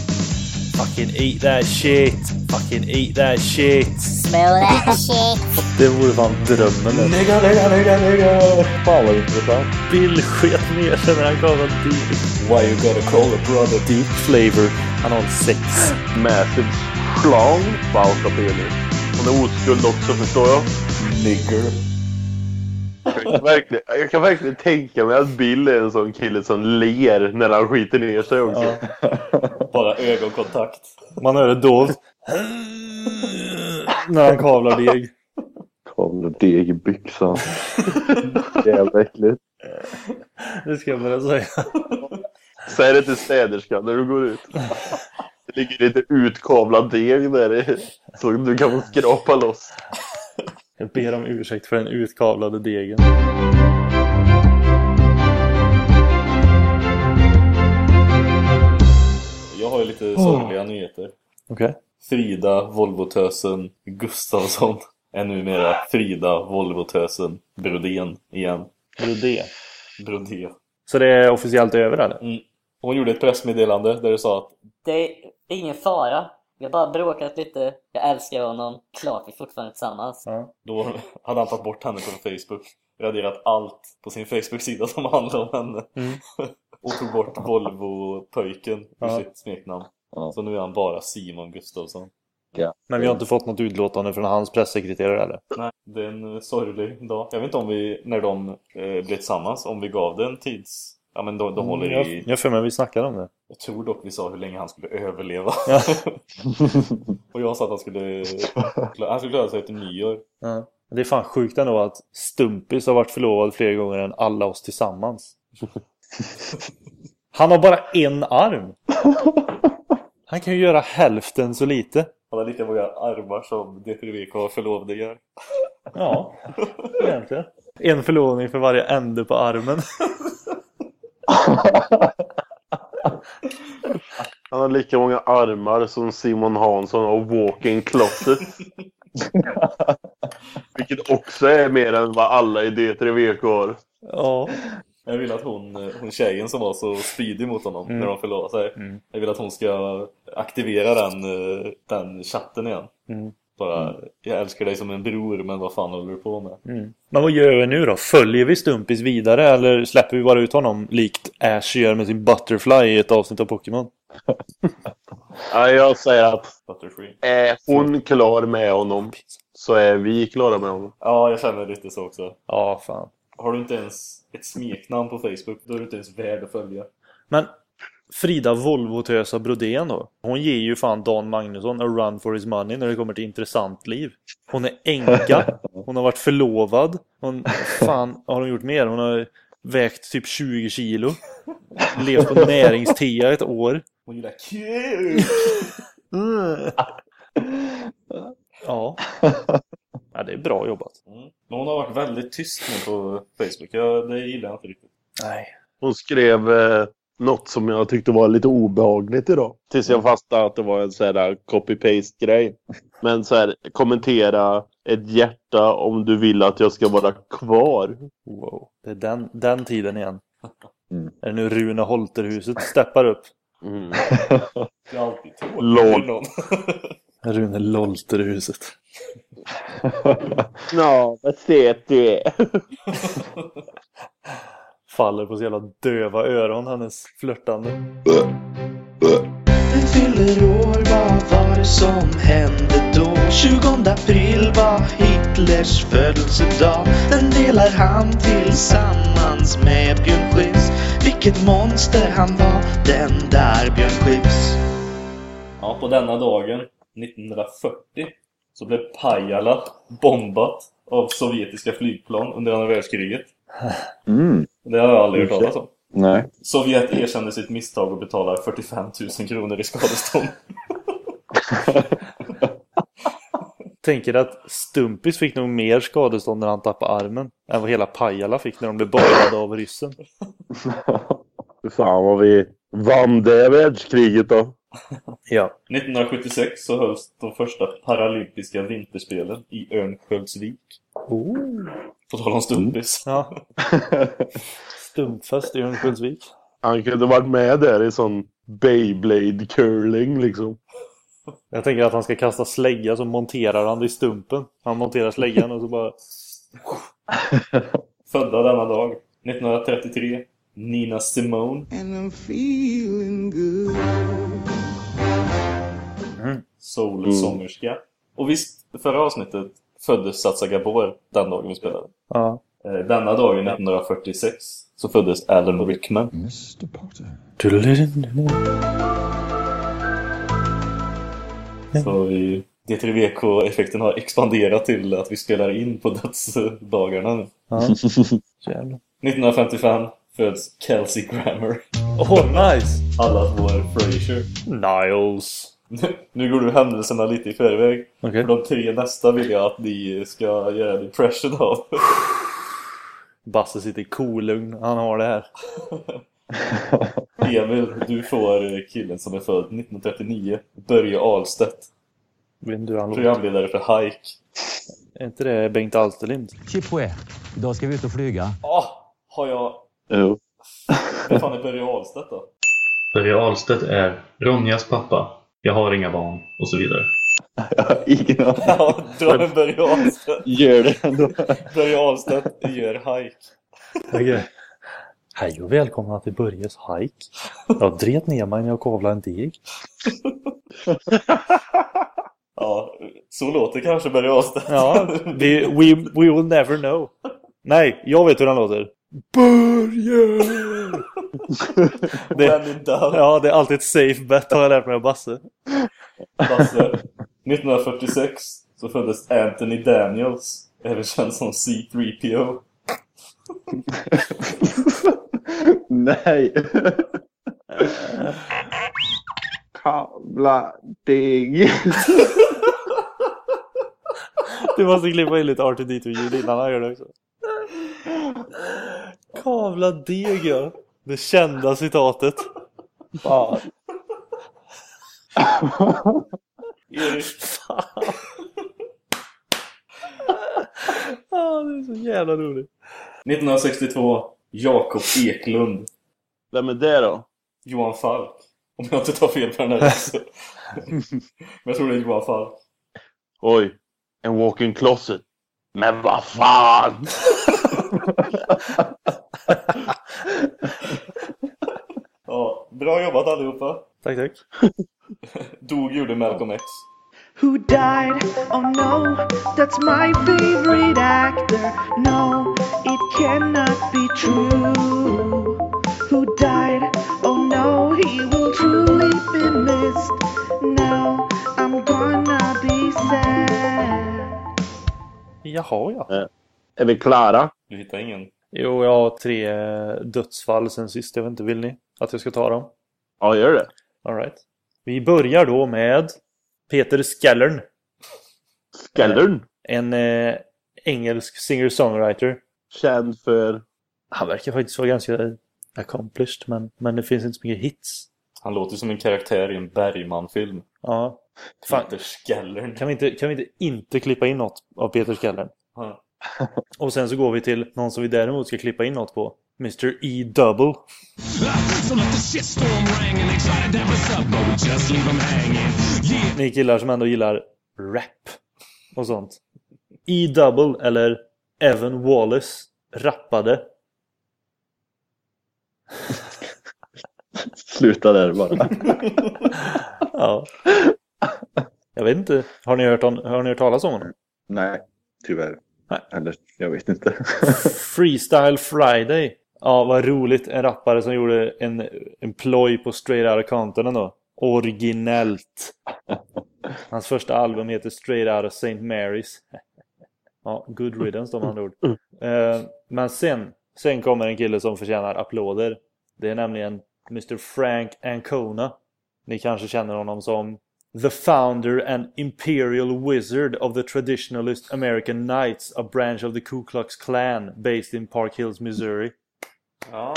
Fucking eat that shit. Fucking eat that shit. Smell that shit. Det vore fan drömmen det. Nigga, nigga, nigga, nigga. Fan vad intressant. Bill sket ner sig när han kavlade deg. Why you gotta call a brother Deep flavor. Anal sex. Massive schlong Bauta penis. Hon är oskuld också förstår jag. Nigger Jag kan, verkligen, jag kan verkligen tänka mig att Bill är en sån kille som ler när han skiter ner sig också. Bara ögonkontakt Man hör det dovt. när han kavlar deg. Kavlar deg i byxan. Jävla äckligt. Det ska jag börja säga. Säg det till städerskan när du går ut. Det ligger lite utkavlad deg där så du kan skrapa loss. Jag ber om ursäkt för den utkavlade degen. Jag har ju lite sorgliga nyheter Okej. Frida Volvotösen Gustafsson är numera Frida Volvotösen Brodén igen Brodé. Brodé Så det är officiellt över eller? mm. Hon gjorde ett pressmeddelande där det sa att Det är ingen fara. Vi har bara bråkat lite. Jag älskar honom. Klart vi fortfarande är tillsammans. Ja. då hade han tagit bort henne från Facebook raderat allt på sin Facebook-sida som handlade om henne Mm. och tog bort Volvo-pöjken ur Ja. sitt smeknamn Ja. Så nu är han bara Simon Gustafsson Men vi har inte fått något utlåtande från hans pressekreterare eller? Nej, det är en sorglig dag. Jag vet inte om vi, när de eh, blev tillsammans, om vi gav det en tids... Ja men de, de håller jag, i... jag för mig vi snackade om det. Jag tror dock vi sa hur länge han skulle överleva. Ja. Och jag sa att han skulle... Han skulle klara sig till nyår. Ja. Det är fan sjukt ändå att Stumpis har varit förlovad fler gånger än alla oss tillsammans. Han har bara en arm. Han kan ju göra hälften så lite. Han har lika många armar som DTVK har förlovningar. Ja, egentligen. En förlovning för varje ände på armen. Han har lika många armar som Simon Hansson och walking closet. Vilket också är mer än vad alla i D3VK har. Ja. Jag vill att hon, hon tjejen som var så speedig mot honom Mm. när de förlovade sig. Mm. Jag vill att hon ska aktivera den, eh, den chatten igen. Mm. Bara, jag älskar dig som en bror men vad fan håller du på med? Mm. Men vad gör vi nu då? Följer vi Stumpis vidare eller släpper vi bara ut honom likt Ash gör med sin Butterfly i ett avsnitt av Pokémon? Ja, jag säger att Butterfree. är hon klar med honom så är vi klara med honom. Ja, jag känner lite så också. Ja, fan. Har du inte ens ett smeknamn på Facebook, då är du inte ens värd att följa. Men Frida Volvo-tösa Brodén då? Hon ger ju fan Dan Magnusson a run for his money när det kommer till intressant liv. Hon är änka. Hon har varit förlovad. Hon, fan, har hon gjort mer? Hon har vägt typ 20 kilo. Levt på näringstia ett år. Hon gillar kuk! Ja. ja, det är bra jobbat. Mm. Men hon har varit väldigt tyst nu på Facebook. Jag, det gillar jag inte riktigt. Nej. Hon skrev eh, något som jag tyckte var lite obehagligt idag. Tills jag fastnade att det var en sån här copy-paste grej. Men så här, kommentera ett hjärta om du vill att jag ska vara kvar. Wow. Det är den, den tiden igen. Mm. Är det nu Rune Holterhuset steppar upp? Mm. Det är alltid tråkigt. Lol. Rune Lolterhuset. Ja, vad söt du. Faller på så jävla döva öron, hennes flörtande. Du fyller år, vad var det som hände då? 20 april var Hitlers födelsedag Den delar han tillsammans med Björn Skifs Vilket monster han var, den där Björn Skifs Ja, på denna dagen, 1940, så blev Pajala bombat av sovjetiska flygplan under andra världskriget. Mm. Det har jag aldrig hört talas om. Nej. Sovjet erkände sitt misstag och betalar 45 000 kronor i skadestånd. Tänker att Stumpis fick nog mer skadestånd när han tappade armen än vad hela Pajala fick när de blev bombade av ryssen. Fan vad vi vann det världskriget då. Ja. 1976 så hölls de första paralympiska vinterspelen i Örnsköldsvik. Oh. På tal om Stumpis. Ja. Stumpfest i Örnsköldsvik. Han kunde varit med där i sån Beyblade curling liksom. Jag tänker att han ska kasta slägga så monterar han det i stumpen. Han monterar släggan och så bara... Födda denna dag, 1933, Nina Simone. And I'm feeling good Soul-sångerska. Och visst, förra avsnittet föddes Satsa Gabor den dagen vi spelade. Ja. Eh, Denna dagen, 1946, så föddes Alan Rickman. Mr Potter Så vi, D3VK-effekten har expanderat till att vi spelar in på dödsdagarna nu. Ja. Jävlar. 1955 föds Kelsey Grammer. Åh, nice! Allas vår Frasier. Niles. Nu går du händelserna lite i förväg. Okej. För de tre nästa vill jag att ni ska göra en impression av. Basse sitter i kolugn. Han har det här. Emil, du får killen som är född 1939. Börje Ahlstedt. Vet inte hur han låter. Programledare för Hike. Är inte det Bengt Alsterlind? Chipway. Idag ska vi ut och flyga. Ah, har jag... Jo. Vem fan är Börje Ahlstedt då? Börje Ahlstedt är Ronjas pappa. Jag har inga barn och så vidare. Ingen aning. Ja, dra en Börje Ahlstedt. Gör det ändå. Börje Ahlstedt gör Hike. Okej. Hej och välkomna till Börjes hike. Jag dret ner mig när jag kavlade en deg. Ja, så låter kanske Börje Ahlstedt. Ja, vi, we, we will never know. Nej, jag vet hur han låter. Börje! Det, ja, det är alltid ett safe bet har jag lärt mig av Basse. Basse. 1946 så föddes Anthony Daniels. Även känd som C3PO. Nej. Kavla deg. Du måste klippa in lite R2D2-ljud innan han gör det också. Kavla deg ja. Det kända citatet. Fan. Erik. Fan. Ah, det är så jävla roligt. 1962. Jakob Eklund. Vem är det då? Johan Falk. Om jag inte tar fel på den här också. Men jag tror det är Johan Falk. Oj. En walk-in closet. Men vad fan! Ja, bra jobbat allihopa. Tack, tack. Dog gjorde Malcolm X. Who died? Oh no, that's my favorite actor. No, it cannot be true. Who died? Oh no, he will truly be missed. Now I'm gonna be sad. Jaha, ja. Är vi klara? Du hittar ingen? Jo, jag har tre eh, dödsfall sen sist. Jag vet inte, vill ni att jag ska ta dem? Ja, gör det. All right. Vi börjar då med Peter Skellern. Skellern. En eh, engelsk singer-songwriter. Känd för... Han verkar faktiskt vara ganska accomplished, men, men det finns inte så mycket hits. Han låter som en karaktär i en Bergman-film. Ja. Peter Skellern. kan vi, inte, kan vi inte inte klippa in något av Peter Skellern? Ja. Och sen så går vi till någon som vi däremot ska klippa in något på. Mr. E. Double. So let the shitstorm ring and they try to dap us up, but we just leave them hanging. Yeah. Ni killar som ändå gillar rap och sånt. E. Double eller Evan Wallace rappade. Sluta där bara. Ja. Jag vet inte. Har ni hört, on, har ni hört talas om honom? Nej, tyvärr. Nej. Eller, jag vet inte. Freestyle Friday. Ja, vad roligt. En rappare som gjorde en, en ploj på Straight Outta Compton då. Originellt. Hans första album heter Straight Outta St. Mary's. Ja, good riddance de andra ord. Eh, men sen, sen kommer en kille som förtjänar applåder. Det är nämligen Mr. Frank Ancona. Ni kanske känner honom som The founder and imperial wizard of the traditionalist American Knights, a branch of the Ku Klux Klan based in Park Hills, Missouri. Ah.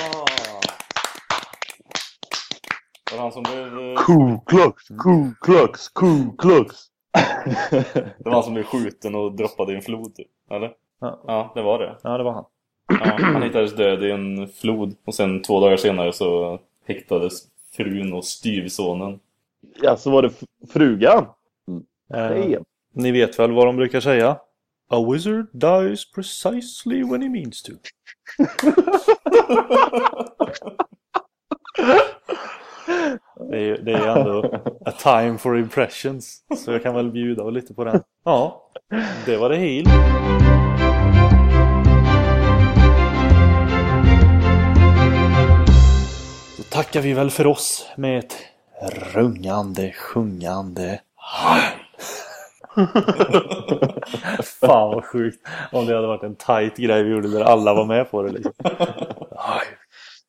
Var han som blev... eh, Ku Klux, Ku Klux, Ku Klux. Det var han som blev skjuten och droppade i en flod, typ. Eller? Ja. Ja, det var det. Ja, det var han. Ja, han hittades död i en flod och sen två dagar senare så häktades frun och styvsonen. Ja, så var det frugan. Eh, Hej. ni vet väl vad de brukar säga? A wizard dies precisely when he means to. Det är, det är ändå a time for impressions. Så jag kan väl bjuda lite på den. Ja, det var det helt. Så tackar vi väl för oss med ett rungande, sjungande Fan vad sjukt om det hade varit en tight grej vi gjorde där alla var med på det liksom.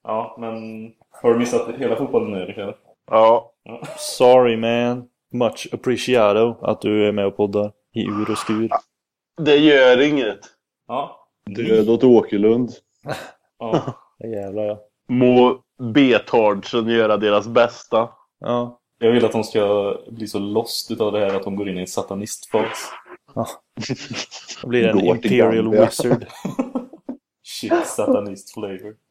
Ja, men har du missat hela fotbollen nu, Erik? eller? Ja. Sorry man. Much appreciado att du är med och poddar i ur och skur. Det gör inget. Ja. Död åt Åkerlund. ja. Jävlar ja. Må betardsen göra deras bästa. Ja. Jag vill att de ska bli så lost utav det här att de går in i en satanistfas. ja. Då blir det en Går till Imperial Gambia. Wizard. Shit, satanist flavor.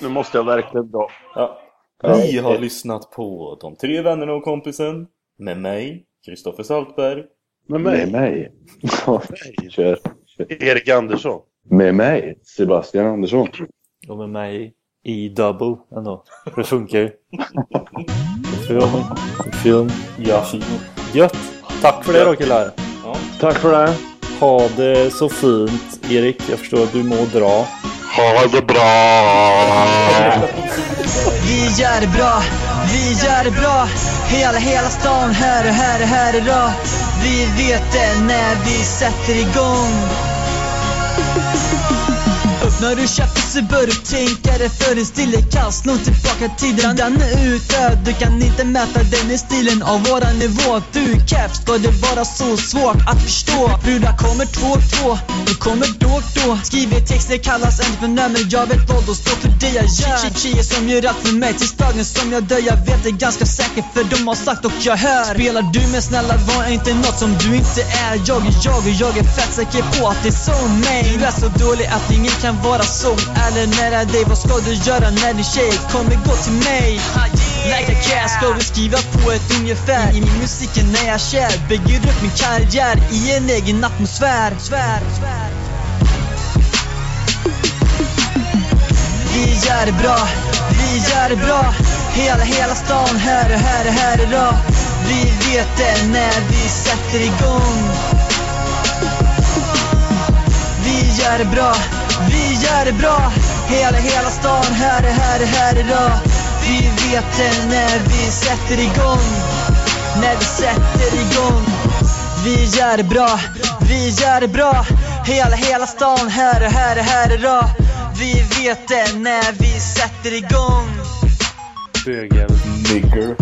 Nu måste jag verkligen dra. Ja. Ni har lyssnat på De tre vännerna och kompisen med mig, Kristoffer Saltberg. Med Med mig. Ja, Kör. Kör. Erik Andersson. Med mig, Sebastian Andersson. Och med mig i double ändå. Det funkar ju. Film. Film. Ja, film. Gött. Tack för det då killar. Ja. Tack för det. Ha det så fint Erik. Jag förstår att du mår bra. Ha det bra! Vi gör det bra, vi gör det bra Hela, hela stan hör det, hör det, hör det idag Vi vet det när vi sätter igång när du köper så bör du tänka dig för en stille kast Nå tillbaka tiden, den är utdöd Du kan inte mäta den i stilen av våran nivå. Du är keff, ska det vara så svårt att förstå? Brudar kommer två och två, de kommer då och då. Skriver texter kallas entreprenör men jag vet vad och står för det jag gör. Tje- Tjejer som gör allt för mig tills dagen som jag dör. Jag vet det ganska säkert för de har sagt och jag hör. Spelar du med snälla var inte något som du inte är. Jag är jag och jag är fett säker på att det är som mig Du är så dålig att ingen kan vara som eller nära dig Vad ska du göra när din tjej kommer gå till mig? Like a cash, ska du skriva på ett ungefär? I min musiken när jag kär. Bygger upp min karriär i en egen atmosfär. Svär, svär. Vi gör det bra, vi gör det bra. Hela, hela stan hör det, hör det, hör. Det idag Vi vet det när vi sätter igång. Vi gör det bra, gör det bra. Hela, hela stan hör det, hör det, hör det idag Vi vet det när vi sätter igång. När vi sätter igång. Vi gör det bra, vi gör det bra. Hela, hela stan här är, här är, här är då. Vi vet det när vi sätter igång. Bögjävel. Nigger.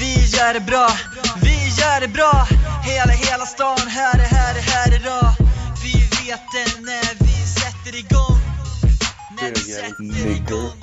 Vi gör det bra, vi gör det bra. Hela, hela stan här är, här är, här är då. Vi vet det när vi sätter igång do, you nigger.